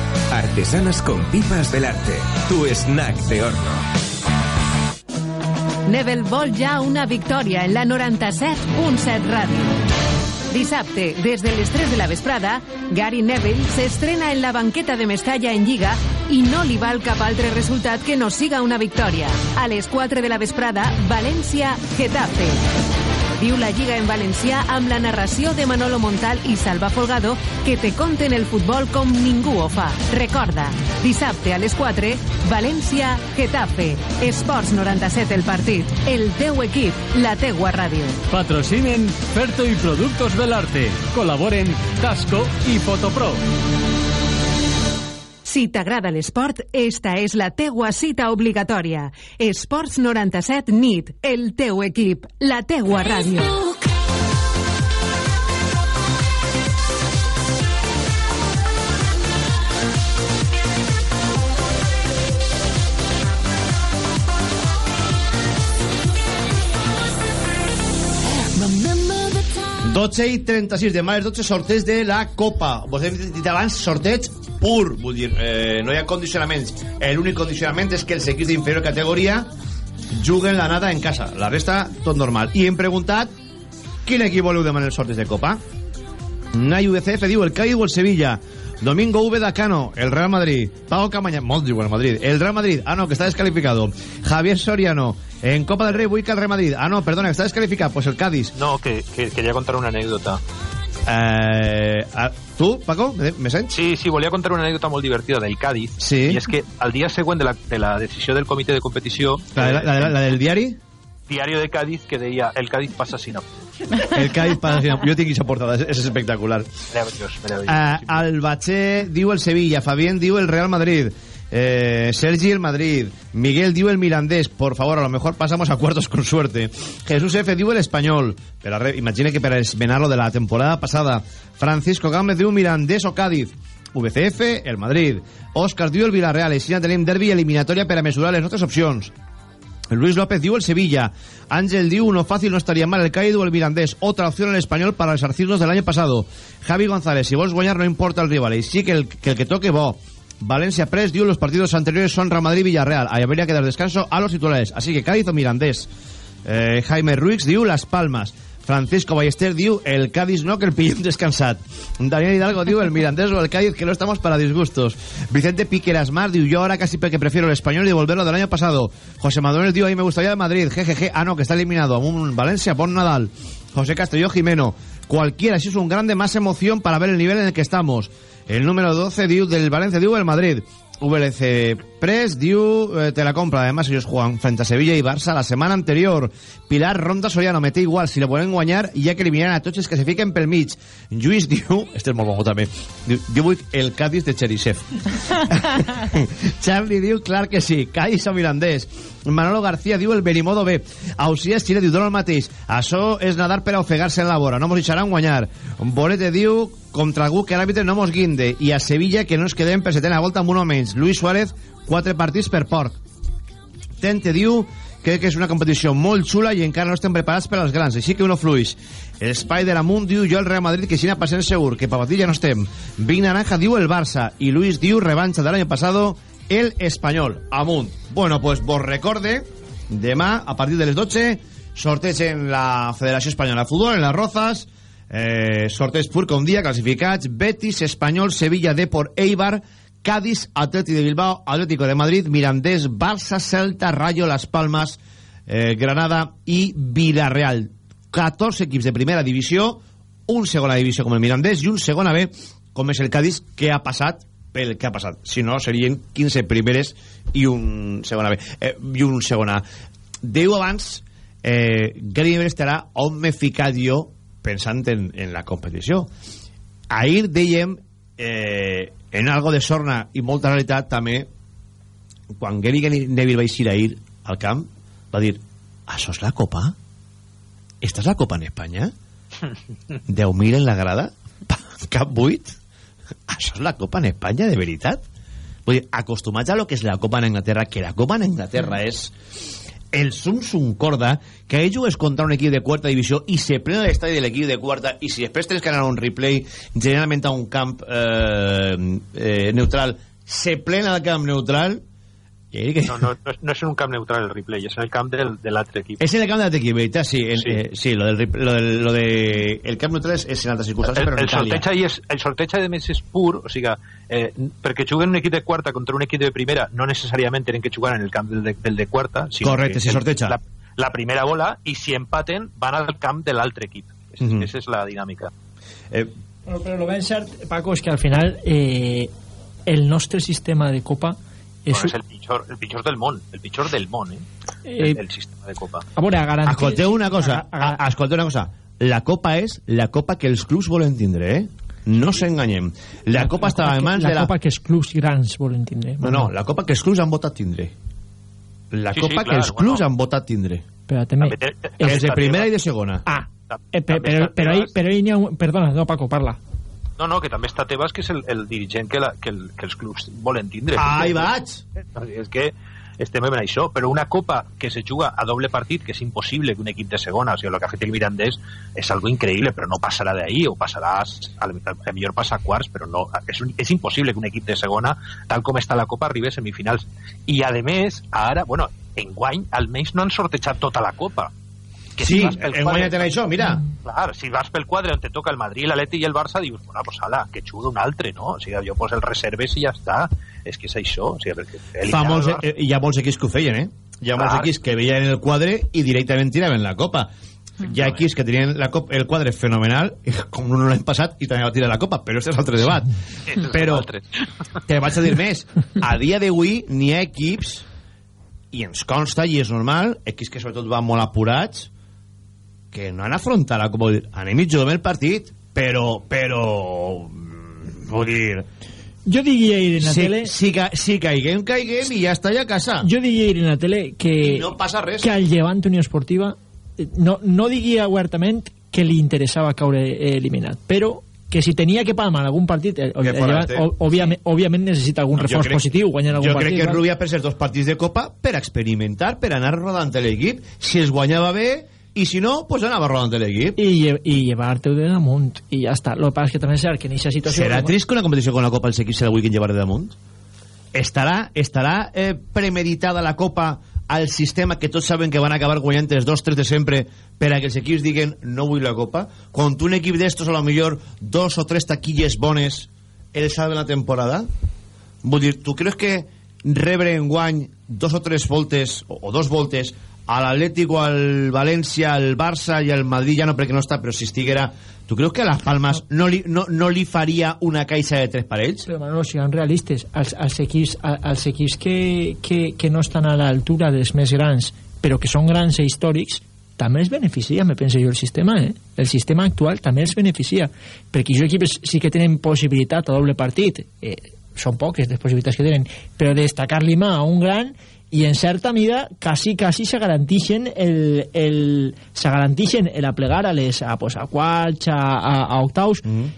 Artesanas con pipas Belarte, tu snack de horno. Nebel vol ja una victòria en la 97.7 Ràdio. Dissabte, des de les 3 de la vesprada, Gary Neville s'estrena en la banqueta de Mestalla en Lliga i no li val cap altre resultat que no siga una victòria. A les 4 de la vesprada, València-Getafe. Viu la Lliga en valencià amb la narració de Manolo Montal i Salva Folgado que te conten el futbol com ningú ho fa. Recorda, dissabte a les 4, València-Getafe. Esports 97 el partit. El teu equip, la teua ràdio. Patrocinen Ferto y Productos Belarte. Colaboren Tasco y Fotopro. Si t'agrada l'esport, esta és la teua cita obligatòria. Esports 97 NIT, el teu equip, la teua ràdio. 12 i 36, demà les 12 sorteig de la Copa. Vos hem dit abans, sorteig pur, vull dir, eh, no hi ha condicionaments. L'únic condicionament és que els equips d'inferior categoria juguen la nada en casa. La resta, tot normal. I hem preguntat quin equip voleu demanar el sorteig de Copa? Nai UCF diu el Cádiz o el Sevilla. Domingo V da Cano, el Real Madrid. Pago Camaña, molt diu el Madrid. El Real Madrid, ah no, que está descalificado. Javier Soriano, en Copa del Rey Buica el Real Madrid. Ah no, perdona, que está descalificado. Pues el Cádiz. No, que, que quería contar una anécdota. Eh, ah, tu, Paco, me, sents? Sí, sí, volia contar una anècdota molt divertida del Cádiz. Sí. I és que al dia següent de la, de la decisió del comitè de competició... La, de la, la, la, del diari? Diario de Cádiz que deia el Cádiz passa sin. El Cádiz passa sin Jo tinc aquesta portada, és, és espectacular. Meravellós, meravellós. Uh, Albaché diu el Sevilla, Fabián diu el Real Madrid, eh, Sergi el Madrid, Miguel diu el Mirandés, por favor, a lo mejor pasamos a cuartos con suerte. Jesús F diu el Español, pero imagine que para esmenarlo de la temporada pasada. Francisco Gámez diu Mirandés o Cádiz. VCF, el Madrid. Òscar diu el Villarreal, i si tenim derbi eliminatòria per a mesurar les nostres opcions. Luis López diu el Sevilla. Ángel diu uno fácil no estaría mal el Cádiz o el Mirandés. Otra opción el español para resarcirnos del año pasado. Javi González, si vos guanyar no importa el rival. Y sí que el que, toque bo. Valencia Press diu los partidos anteriores son Real Madrid Villarreal. Ahí habría que dar descanso a los titulares. Así que Cádiz o Mirandés. Eh, Jaime Ruiz diu Las Palmas. Francisco Ballester diu el Cádiz no, que el pillem descansat. Daniel Hidalgo diu el Mirandés o el Cádiz que no estamos para disgustos. Vicente Piqueras Mar diu yo ahora casi que prefiero el español y devolverlo del año pasado. José Manuel diu ahí me gustaría el Madrid. Jejeje. Ah no, que está eliminado. Un Valencia, pon Nadal. José Castelló Jimeno. Cualquiera, si es un grande, más emoción para ver el nivel en el que estamos. El número 12 diu del Valencia diu el Madrid. VLC Press diu eh, te la compra. Además, ellos juegan frente a Sevilla y Barça la semana anterior. Pilar Ronda Soriano mete igual. Si le pueden guanyar, ja que eliminan a tots els que se fiquen pel mig. Lluís diu... Este és molt bon també. Diu, diu el Cádiz de Cherisev. Charlie diu, clar que sí. Cádiz o Mirandés. Manolo García diu el Benimodo B. Ausias Xile diu, dona el mateix. Això és nadar per a ofegar-se en la vora. No mos deixaran guanyar. Bolete diu, contra algú que l'àrbitre no mos guinde. I a Sevilla que no ens quedem per setena volta amb un o menys. Luis Suárez, quatre partits per port. Tente diu crec que és una competició molt xula i encara no estem preparats per als grans, així que uno fluix. El Spider Amunt diu jo el Real Madrid que xina passant segur, que pa ja no estem. Vic Naranja diu el Barça i Luis diu revancha del año pasado el Espanyol. Amunt. Bueno, pues vos recorde, demà, a partir de les 12, sorteig en la Federació Espanyola de Futbol, en les Rozas, eh, sorteig pur com dia, classificats, Betis, Espanyol, Sevilla, Depor, Eibar, Cádiz, Atleti de Bilbao, Atlético de Madrid, Mirandés, Barça, Celta, Rayo, Las Palmas, eh, Granada i Villarreal. 14 equips de primera divisió un segona divisió com el Mirandés i un segona B com és el Cádiz que ha passat pel que ha passat si no serien 15 primeres i un segona B eh, i un segona Déu abans eh, Neville estarà on m'he ficat pensant en, en la competició. Ahir dèiem eh, en algo de sorna i molta realitat també quan Gary Neville va eixir ahir al camp va dir això és la copa? esta és la copa en Espanya? 10.000 en la grada? cap 8? això és la copa en Espanya de veritat? vull dir, acostumats a lo que és la copa en Anglaterra que la copa en Anglaterra és el Sum Corda que ell jugués contra un equip de quarta divisió i se plena l'estadi de l'equip de quarta i si després tens que anar a un replay generalment a un camp eh, eh, neutral se plena el camp neutral que... no, no, no, és en un camp neutral el replay, és en el camp del, de l'altre equip. És en el camp de l'altre equip, veritat? Sí, el, sí. Eh, sí lo, del, lo, del, lo de... El camp neutral és, és en altres circumstàncies, però en el sorteig, és, el sorteig, a més, és pur, o sigui, eh, perquè juguen un equip de quarta contra un equip de primera, no necessàriament tenen que jugar en el camp del de, del de quarta, sinó Correcte, si sorteja. La, la primera bola, i si empaten, van al camp de l'altre equip. Esa mm -hmm. és la dinàmica. Eh, però, però el ben cert, Paco, és que al final eh, el nostre sistema de Copa és, bueno, és el pitjor, el pitjor del món, el pitjor del món, eh? eh el, el sistema de Copa. A veure, a garantir... Escolteu una cosa, a, a, escolteu una cosa. La Copa és la Copa que els clubs volen tindre, eh? No s'enganyem. La, la Copa la estava en mans la de la... La Copa que els clubs grans volen tindre. No, no, la Copa que els clubs han votat tindre. La sí, Copa sí, clar, que els clubs bueno. han votat tindre. Però també... Els de primera i de segona. Ah, eh, però, però, però, ahí, però ahí ha un... Perdona, no, Paco, parla. No, no, que també està Tebas, que és el, el dirigent que, la, que, el, que els clubs volen tindre. Ah, hi vaig! És que estem en això, però una copa que se juga a doble partit, que és impossible que un equip de segona, o sigui, el que ha fet el Mirandés és algo increïble, però no passarà d'ahí, o passarà, a la, millor passa a quarts, però no, és, un, és impossible que un equip de segona, tal com està la copa, arribi a semifinals. I, a més, ara, bueno, en guany, almenys no han sortejat tota la copa que sí, si en guanya tenen això, mira. Clar, si vas pel quadre on te toca el Madrid, l'Atleti i el Barça, dius, bueno, pues ala, que xuga un altre, no? O sigui, jo poso el reserves i ja està. És que és això. O sigui, perquè Fa molts, eh, hi ha molts equips que ho feien, eh? Hi ha Clar. molts equips que veien el quadre i directament tiraven la copa. Hi ha equips que tenien la copa, el quadre fenomenal, com un l'any passat, i també va tirar la copa, però aquest és altre debat. però, te vaig a dir més, a dia d'avui n'hi ha equips, i ens consta, i és normal, equips que sobretot van molt apurats, que no han afrontat la Copa anem i juguem el partit però, però mm, vull dir jo diria ahir en la si, tele si, ca, si caiguem, caiguem i ja està ja a casa. Jo diria ahir en la tele que, no passa res. que al Llevant Unió Esportiva eh, no, no diria obertament que li interessava caure eliminat però que si tenia que palmar algun partit eh, el, llevant, òbviament, òbviament necessita algun no, reforç crec, positiu guanyar algun jo partit, crec que Rubia per ser dos partits de Copa per experimentar, per anar rodant l'equip. Si es guanyava bé i si no, pues anava rodant l'equip. I, i llevar-te de damunt, i ja està. El que passa que també és cert que en aquesta situació... Serà trist que una competició con la Copa els equips se la vulguin llevar de damunt? Estarà, estarà eh, premeditada la Copa al sistema que tots saben que van acabar guanyant els dos, tres de sempre per a que els equips diguen no vull la Copa? Quan un equip d'estos a lo millor dos o tres taquilles bones el salven la temporada? Vull dir, tu creus que rebre en guany dos o tres voltes o, o dos voltes a l'Atlético, al València, al Barça i al Madrid ja no perquè no està, però si estiguera tu creus que a les Palmes no li, no, no li faria una caixa de tres parells? Però Manolo, siguem realistes els, els equips, els equips que, que, que no estan a l'altura dels més grans però que són grans i històrics també els beneficia, me penso jo, el sistema, eh? El sistema actual també els beneficia. Perquè jo equips sí que tenen possibilitat a doble partit, eh, són poques les possibilitats que tenen, però destacar-li mà a un gran i en certa mida quasi, quasi se garantixen el, el, se garantixen el aplegar a les a, pues, a quarts, a, a, a octaus mm -hmm.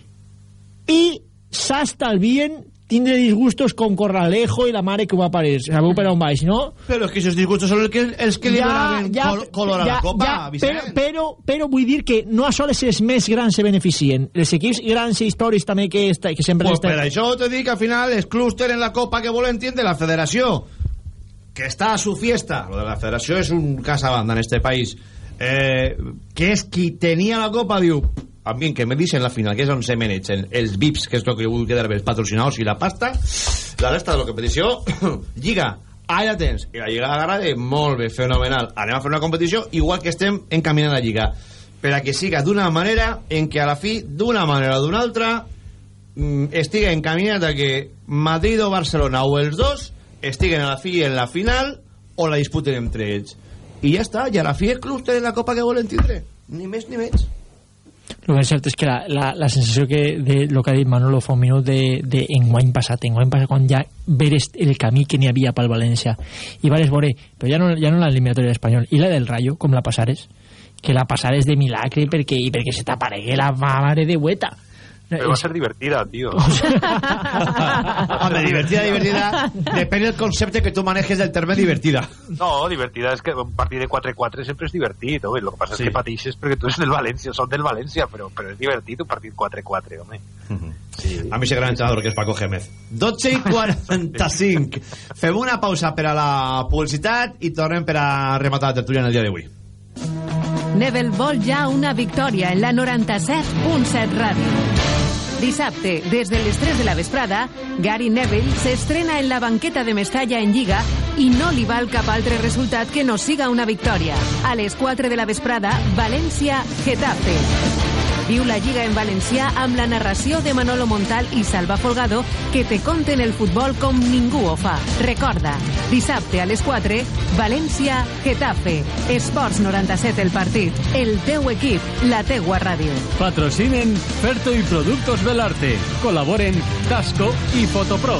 i s'estalvien tindre disgustos con Corralejo i la mare que va parir sabeu per on baix, no? Però és que aquests disgustos són els que, els que ja, li donaven ja, col color a ja, la copa, ja, però, però, però vull dir que no a soles els més grans se beneficien els equips grans i històrics també que, esta, que sempre pues estan... per això te dic que al final els clúster en la copa que volen tindre la federació que está a su fiesta, lo de la federación es un casa banda en este país, eh, que es qui tenia la copa, diu, a mi que me dicen la final, que és on se manegen els VIPs, que és el que vull quedar bé, els patrocinadors i la pasta, la resta de la competició, lliga allà tens. I la Lliga agarra de molt bé, fenomenal. Anem a fer una competició igual que estem encaminant la Lliga. Per a que siga d'una manera en què a la fi, d'una manera o d'una altra, mm, estiga encaminat a que Madrid o Barcelona o els dos estiguen a la fi en la final o la disputen entre ells. I ja està, i a la fi els clubs tenen la copa que volen tindre. Ni més ni menys. El que és cert és que la, la, la sensació que de lo que ha dit Manolo fa un minut de, de enguany passat, enguany passat quan ja veres el camí que n'hi havia pel València i vares veure, però ja no, ja no l'eliminatòria d'Espanyol i la del Rayo, com la passares que la passares de milagre perquè, i perquè se t'aparegué la mare de hueta Pero va a ser divertida, tío. Hombre, divertida, divertida. Depende del concepte que tu manejes del terme divertida. No, divertida és que un partit de 4-4 sempre és divertit, home. El que passa Sí. és que pateixes perquè tu ets del València, són del València, però, però és divertit un partit 4-4, home. A mi ese gran entrenador que és Paco Gémez. 12 i 45. Fem una pausa per a la publicitat i tornem per a rematar la tertúlia en el dia d'avui. Nebel vol ja una victòria en la 97.7 Ràdio. Dissabte, des de les 3 de la vesprada, Gary Neville s'estrena en la banqueta de Mestalla en Lliga i no li val cap altre resultat que no siga una victòria. A les 4 de la vesprada, València-Getafe. Viu la Lliga en valencià amb la narració de Manolo Montal i Salva Folgado que te conten el futbol com ningú ho fa. Recorda, dissabte a les 4, València-Getafe. Esports 97 el partit. El teu equip, la teua ràdio. Patrocinen Ferto y Productos Belarte. Colaboren Tasco y Fotopro.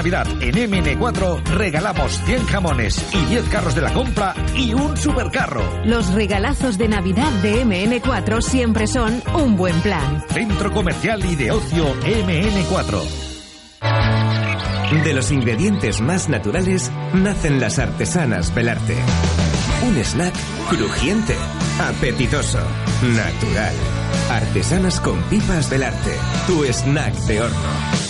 Navidad en MN4 regalamos 100 jamones y 10 carros de la compra y un supercarro. Los regalazos de Navidad de MN4 siempre son un buen plan. Centro Comercial y de Ocio MN4. De los ingredientes más naturales nacen las artesanas Belarte. Un snack crujiente, apetitoso, natural. Artesanas con pipas Belarte. Tu snack de horno.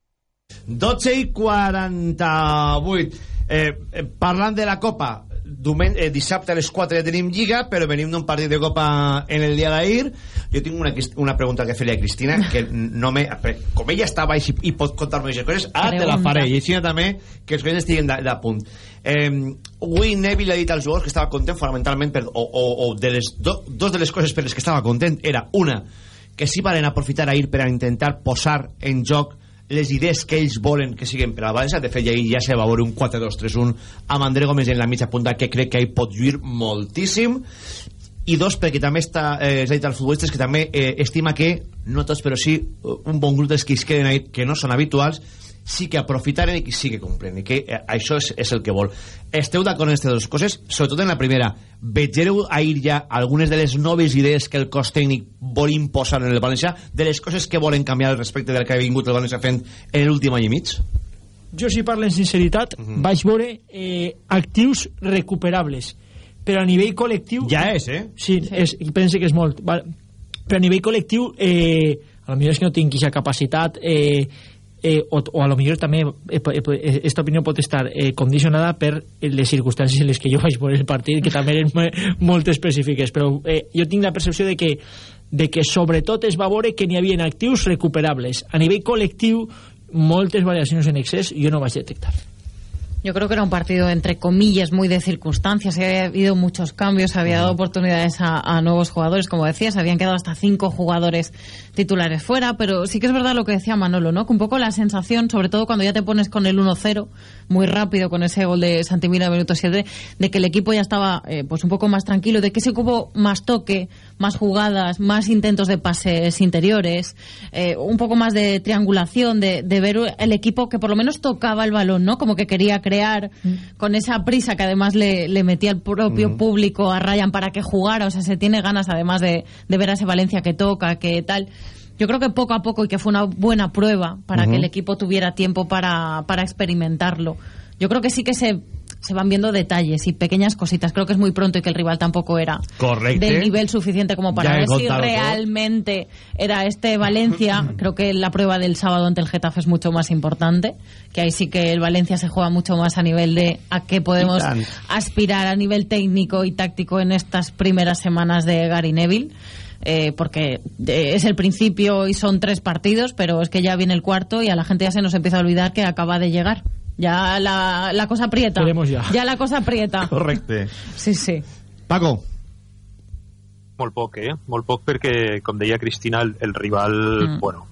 12 i 48. Eh, eh, parlant de la Copa, diumen eh, dissabte a les 4 ja tenim Lliga, però venim d'un partit de Copa en el dia d'ahir. Jo tinc una, una pregunta que fer-li a Cristina, que no me... Com ella estava i, i pot contar-me aquestes coses, ara te la Pregunta. faré. I així també que els estiguen de, de punt. Eh, avui Neville ha dit als jugadors que estava content fonamentalment per, o, o, o de les do, dos de les coses per les que estava content era una, que sí valen aprofitar ahir per a intentar posar en joc les idees que ells volen que siguin per a València de fet ahir ja se va veure un 4-2-3-1 amb André Gómez en la mitja punta que crec que ahir pot lluir moltíssim. I dos, perquè també està, eh, s'ha dit als futbolistes que també eh, estima que, no tots però sí, un bon grup dels que es queden ahí que no són habituals sí que aprofitaren i sí que compren i que eh, això és, és el que vol esteu d'acord en aquestes dues coses? sobretot en la primera vegereu ahir ja algunes de les noves idees que el cos tècnic vol imposar en el València de les coses que volen canviar respecte del que ha vingut el València fent en l'últim any i mig? jo si parlo en sinceritat vaig veure eh, actius recuperables però a nivell col·lectiu Ja és, eh? sí, és, i pense que és molt val. però a nivell col·lectiu eh, a lo millor és que no tinc aquesta capacitat eh, eh, o, o a lo millor també eh, po- eh, eh, esta opinió pot estar eh, condicionada per les circumstàncies en les que jo vaig veure el partit que també eren mo- molt específiques. Però eh, jo tinc la percepció de que de que sobretot es va veure que n'hi havia actius recuperables. A nivell col·lectiu moltes variacions en excés jo no vaig detectar Yo creo que era un partido, entre comillas, muy de circunstancias. Había habido muchos cambios, había dado oportunidades a, a nuevos jugadores. Como decías, habían quedado hasta cinco jugadores titulares fuera. Pero sí que es verdad lo que decía Manolo, ¿no? Que un poco la sensación, sobre todo cuando ya te pones con el 1-0, muy rápido con ese gol de Santimina, minuto 7, de que el equipo ya estaba eh, pues un poco más tranquilo, de que ese hubo más toque, más jugadas, más intentos de pases interiores, eh, un poco más de triangulación, de, de ver el equipo que por lo menos tocaba el balón, ¿no? Como que quería crear con esa prisa que además le, le metía el propio Mm. público a Ryan para que jugara. O sea, se tiene ganas además de, de ver a ese Valencia que toca, que tal. Yo creo que poco a poco y que fue una buena prueba para que el equipo tuviera tiempo para, para experimentarlo. Yo creo que sí que se, se van viendo detalles y pequeñas cositas. Creo que es muy pronto y que el rival tampoco era Correcte. del nivel suficiente como para Ya ver si todo. realmente era este Valencia. Creo que la prueba del sábado ante el Getafe es mucho más importante, que ahí sí que el Valencia se juega mucho más a nivel de a qué podemos aspirar a nivel técnico y táctico en estas primeras semanas de Gary Neville. eh, porque eh, es el principio y son tres partidos, pero es que ya viene el cuarto y a la gente ya se nos empieza a olvidar que acaba de llegar. Ya la, la cosa aprieta. Veremos ya. Ya la cosa aprieta. Correcte. Sí, sí. Paco. Molt poc, eh? Molt poc perquè, com deia Cristina, el, el rival, Mm. bueno,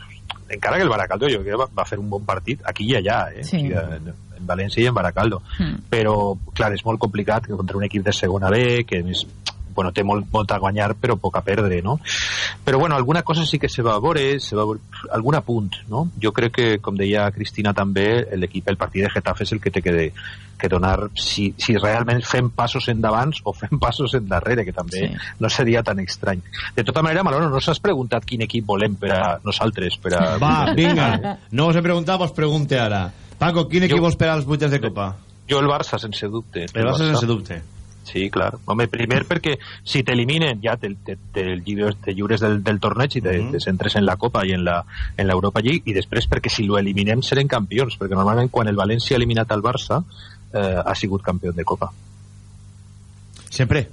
encara que el Baracaldo jo crec que va, va fer un bon partit aquí i allà, eh? Sí. O sigui, en, en València i en Baracaldo. Mm. Però, clar, és molt complicat que contra un equip de segona B, que més bueno, té molt, molt a guanyar però poc a perdre, no? Però bueno, alguna cosa sí que se va veure, se va veure algun apunt, no? Jo crec que, com deia Cristina també, l'equip, el partit de Getafe és el que té que, de, que donar si, si realment fem passos endavant o fem passos endarrere, que també Sí. no seria tan estrany. De tota manera, Manolo, no s'has preguntat quin equip volem per a nosaltres, per a... Va, vinga. No us he preguntat, vos pregunte ara. Paco, quin equip vols per als vuitens de Copa? Jo el Barça, sense dubte. El Barça sense dubte. Sí, clar. Home, primer perquè si t'eliminen ja te, te, te, te lliures del, del torneig i te, Mhm. te centres en la Copa i en la, en l'Europa League i després perquè si lo eliminem serem campions perquè normalment quan el València ha eliminat el Barça eh, ha sigut campió de Copa. Sempre.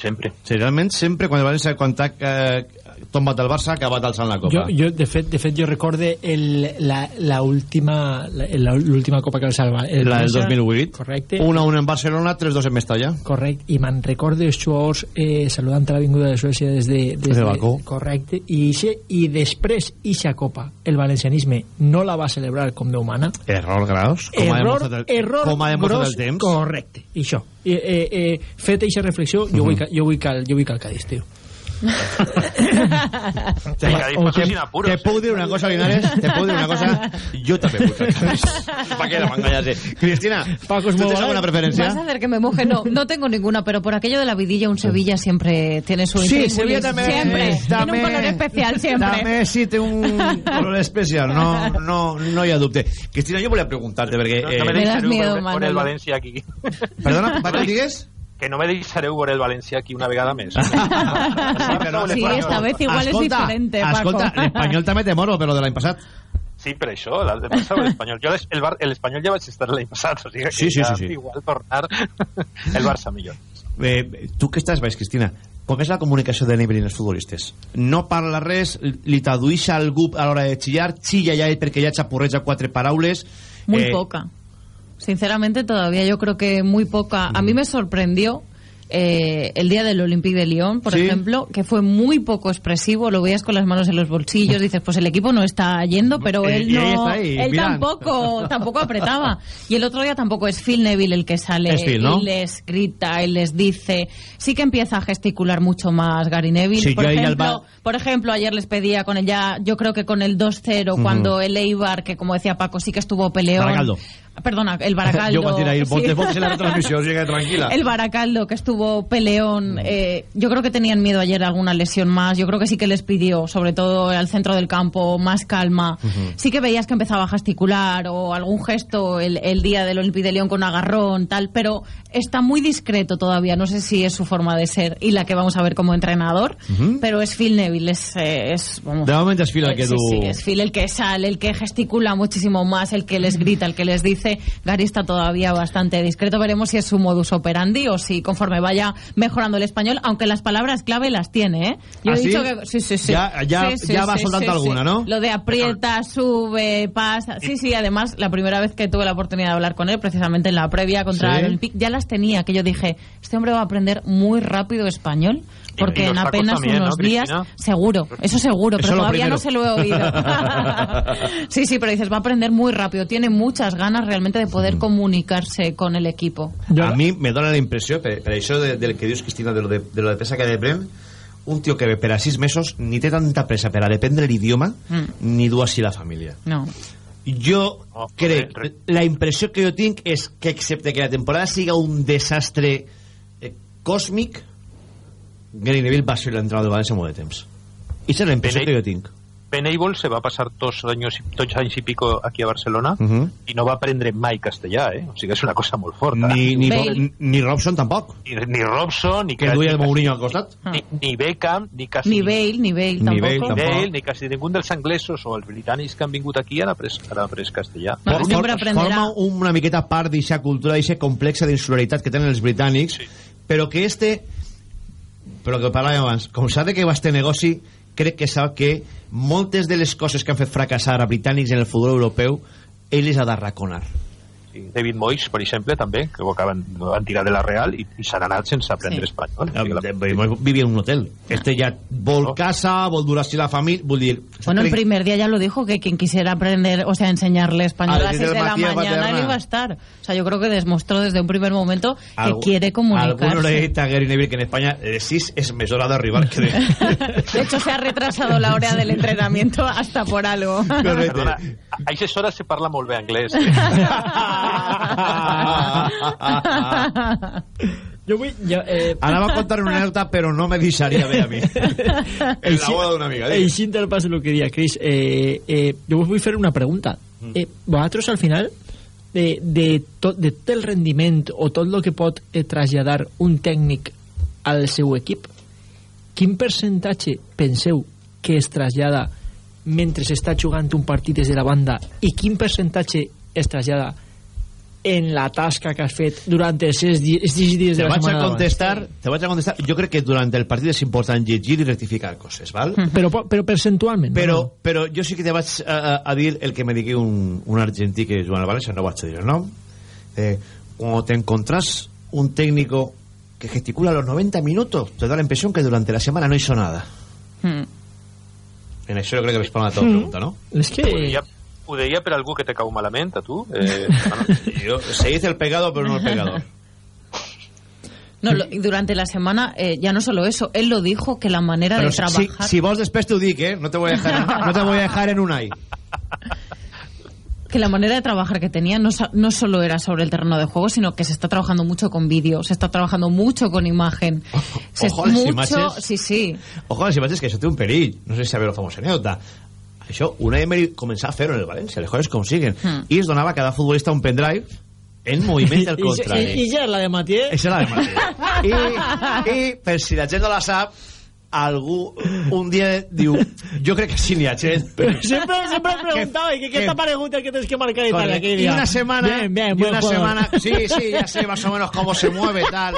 Sempre. Sí, realment, sempre quan el València quan ha eh, tombat el Barça ha acabat alçant la Copa. Jo, jo de, fet, de fet, jo recorde el, la, la última la, la, l'última copa que el salva. El la del Barça, 2008. Correcte. 1-1 en Barcelona, 3-2 en Mestalla. Correcte, i me'n recorde els jugadors eh, saludant a l'avinguda de Suècia des de... Des de Bakú. Correcte, i, ixe, i després ixa copa, el valencianisme no la va celebrar com Déu mana. Error graus. Com ha error, demostrat el, error com ha demostrat gros, el temps. correcte, i això eh, eh, eh, fet eixa reflexió jo, vull, ca- jo, vull cal, jo vull cal Cádiz, tio Te, apuros, te puc dir una cosa, Linares? Te puc dir una cosa? Jo també vull fer Cádiz. Pa què la? Cristina, Paco es ¿tú tens alguna preferència? Vas a hacer que me moje. No, no tengo ninguna, pero por aquello de la vidilla, un Sevilla siempre tiene su Sí. Sevilla també. Siempre. Tiene un color especial siempre. També sí té un color especial, no, no, no hi ha dubte. Cristina, jo volia preguntar-te, perquè... No, Eh, no me Me das miedo, por el Manolo. València aquí. perdona, pa què digues? Que no me deixareu veure el València aquí una vegada més. Sí, esta vez igual es diferente, Paco. Escolta, l'Espanyol també té moro, però de l'any passat. Sí, per això, l'ha de passar l'Espanyol. Jo el, Bar- l'Espanyol ja vaig estar l'any passat, o sigui que Sí, sí, ja sí, sí. igual tornar el Barça millor. Eh, tu que estàs baix, Cristina, com és la comunicació de Nibri i els futbolistes? No parla res, li tradueix a algú a l'hora de xillar, xilla ja perquè ja xapurreja quatre paraules. Muy Eh, poca. Sinceramente, todavía yo creo que muy poca. A mí me sorprendió eh, el día del Olympique de Lyon, por Sí. ejemplo, que fue muy poco expresivo. Lo veías con las manos en los bolsillos. Dices, pues el equipo no está yendo, pero Eh, él no. ahí, él tampoco, tampoco apretaba. Y el otro día tampoco es Phil Neville el que sale Phil, ¿no? y les grita y les dice. Sí que empieza a gesticular mucho más Gary Neville. Sí, por, ejemplo, por ejemplo, ayer les pedía con el ya, yo creo que con el 2-0, Ujú. cuando el Eibar, que como decía Paco, sí que estuvo peleón. Perdona, el Baracaldo. Yo voy a ir, ponte, sí. en la retransmisión, sigue tranquila. El Baracaldo, que estuvo peleón. eh, yo creo que tenían miedo ayer a alguna lesión más. Yo creo que sí que les pidió, sobre todo al centro del campo, más calma. Sí que veías que empezaba a gesticular o algún gesto el, el día del Olympique de León con agarrón, tal, pero está muy discreto todavía. No sé si es su forma de ser y la que vamos a ver como entrenador, pero es Phil Neville, es, eh, es vamos, De moment és Phil el que sí, sí, es Phil el que sale, el que gesticula muchísimo más, el que les grita, el que les dice. Gary está todavía bastante discreto. Veremos si es su modus operandi o si conforme vaya mejorando el español, aunque las palabras clave las tiene, ¿eh? Yo ¿Ah, he sí? dicho que sí, sí, sí. Ya- ya- Sí, sí, ya va soltando alguna. ¿no? Lo de aprieta, sube, pasa. Sí, sí, además, la primera vez que tuve la oportunidad de hablar con él, precisamente en la previa contra el Olympique, ya las tenía, que yo dije, este hombre va a aprender muy rápido español. Porque en apenas también, ¿no, unos días, Cristina? seguro, eso seguro, Eso pero todavía primero. no se lo he oído. sí, sí, pero dices, va a aprender muy rápido, tiene muchas ganas realmente de Mm. poder comunicarse con el equipo. A mi me dona la impressió, per, per això de, del que dius, Cristina, de lo de, de, lo de pressa que de prendre, un tio que ve per a sis mesos ni té tanta pressa per a dependre l'idioma Mm. ni dur així la família. No. Jo Oh, crec, re- re- la impressió que jo tinc és que excepte que la temporada siga un desastre eh, còsmic, Gary Neville va ser l'entrenador del València molt de temps. I és Benei- que jo tinc. Penable se va pasar dos años, dos años y pico aquí a Barcelona Uh y no va a aprender mai castellà, eh? O sigui que és una cosa molt forta. ni, ni, ni, ni Robson tampoc, Ni, ni Robson, ni, que duia el ni, Mourinho al costat. ni, ni Beckham, ni quasi Ni Bale, ni Bale Ni. Bale ni tampoc. Bale, ni quasi ningú dels anglesos o els britànics que han vingut aquí han après, han après castellà. No, For- for-. Forma una miqueta part d'aquesta cultura, d'aquesta complexa d'insularitat que tenen els britànics, Sí. però que este, però que parlàvem abans, com sap que va este negoci, crec que sap que moltes de les coses que han fet fracassar a britànics en el futbol europeu, ell les ha d'arraconar. David Moyes, per exemple, també, que ho acaben, van tirar de la Real i, i s'han anat sense aprendre Sí. espanyol. O sigui que la- Eh, Vivia en un hotel. Este ja vol No. casa, vol durar així la família, vull dir... Bueno, el primer día ya lo dijo, que quien quisiera aprender, o sea, enseñarle español A a las las seis 6 del de la mañana Paterna. él iba a estar. O sea, yo creo que demostró desde un primer momento que Algú- quiere Alguno le comunicarse. dit a Gary Neville que en Espanya de 6 és més hora d'arribar que de... De hecho, se ha retrasado la hora del entrenamiento hasta por algo. Perdona, a aquestes hores se parla molt bé anglès. Jo vull... Jo, eh, Anava a contar una anécdota, però no me deixaria bé a mi. en la boda d'una amiga. digues. Eixint del pas el que dia Cris, eh, eh, jo us vull fer una pregunta. Eh, vosaltres al final de, de, tot, de tot el rendiment o tot el que pot eh, traslladar un tècnic al seu equip, quin percentatge penseu que es trasllada mentre s'està jugant un partit des de la banda i quin percentatge es trasllada en la tasca que has fet durant els sis dies, els sis dies Te de la a setmana d'abans? contestar, te vaig a contestar. Jo crec que durant el partit és important llegir i rectificar coses, val? Però, però percentualment. Però, no? però jo sí que te vaig a, a, a dir el que me digui un, un argentí que juga al València, no vaig a dir el nom. Eh, cuando te encontrás un técnico que gesticula los 90 minutos, te da la impresión que durante la semana no hizo nada. Mm. En això jo crec que responde a tota Mm. pregunta, ¿no? És que... Ho deia, ho deia per algú que te cau malament, a tu? Eh, Yo, se dice el pegado, pero no el pegador. No, lo- y durante la semana, eh, ya no solo eso, él lo dijo, que la manera Pero de si, trabajar... si vos después te dic, eh? No te voy a dejar, no te voy a dejar en un ay. que la manera de trabajar que tenía no, sa- no solo era sobre el terreno de juego, sino que se está trabajando mucho con vídeo, se está trabajando mucho con imagen. Se Ojo a les mucho, imatges. sí, sí. Ojo a les imatges que això té un perill. No sé si sabeu la famosa anècdota. Això, una Emery començava a fer-ho en el València, les coses com siguen. Hmm. I es donava a cada futbolista un pendrive en moviment del I, i, contrari. i ja la de Matié Això era de Madrid. I, I, per si la gent no la sap, algú un dia diu jo crec que sí n'hi ha gent sempre, sempre em preguntava ¿y qué, qué que- t'ha paregut el que tens que marcar y tal aquell dia? una semana bien, bien, y buen una jugador. semana sí sí ya sé más o menos cómo se mueve tal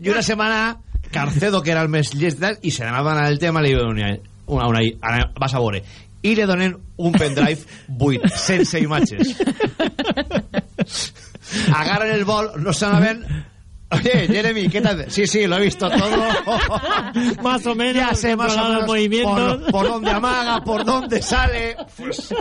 y una semana Carcedo que era el més llest i se n'anava anar el tema li diu una, una, una, ara vas a veure i li donen un pendrive buit sense imatges. Agarran el vol no saben Oye, Jeremy, ¿qué tal? Sí, sí, lo he visto todo. más o menos, ya sé más o menos los movimientos. por, por dónde amaga, por dónde sale. Pues,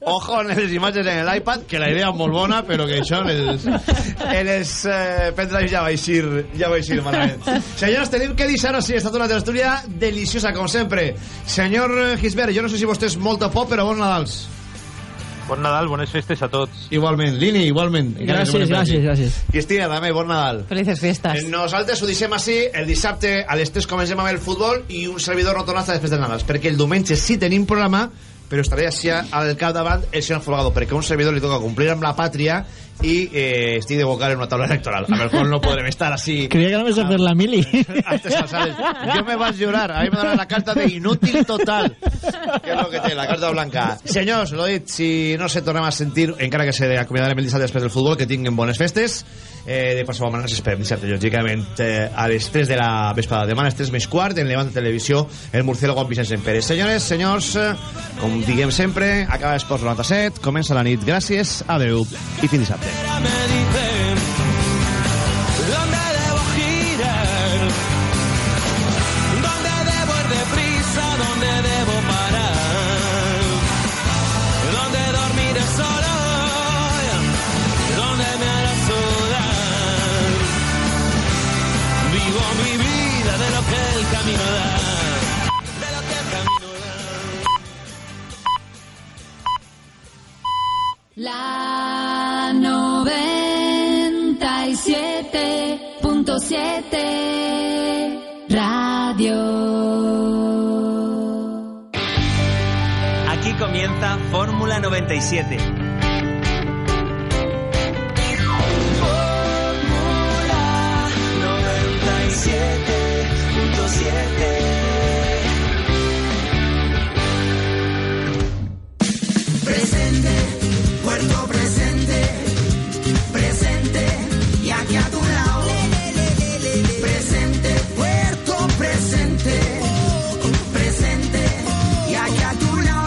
ojo en les imatges en el iPad, que la idea és molt bona, però que això en els, en els eh, pendrives ja va eixir, ja va eixir malament. Senyors, tenim que deixar així. Ha estat una tertúlia deliciosa, com sempre. Senyor Gisbert, jo no sé si vostè és molt o poc, però bons Nadals. Bon Nadal, bones festes a tots. Igualment, Lini, igualment. Gràcies, gràcies, gràcies. Cristina, també, bon Nadal. Felices fiestas. Eh, Nosaltres ho deixem així, el dissabte a les 3 comencem amb el futbol i un servidor hasta després de Nadal, perquè el diumenge sí tenim programa, però estaré així al capdavant el senyor Folgado, perquè un servidor li toca complir amb la pàtria i eh, estic de vocal en una taula electoral, amb el qual no podrem estar així Creia que només a fer la mili. Jo me vaig llorar, a mi me donen la carta de inútil total, que és el que té, la carta blanca. Senyors, l'ho dit, si no se tornem a sentir, encara que se acomiadarem el dissabte després del futbol, que tinguin bones festes. Eh, de qualsevol manera, s'espera dissabte, lògicament, eh, a les 3 de la vesprada. Demà a les 3 més quart, en Levant Televisió, el murciélago amb Vicenç Pérez. Senyores, senyors, eh, com diguem sempre, acaba Esports 97, comença la nit. Gràcies, adeu i fins dissabte. Me Aquí comienza Fórmula 97.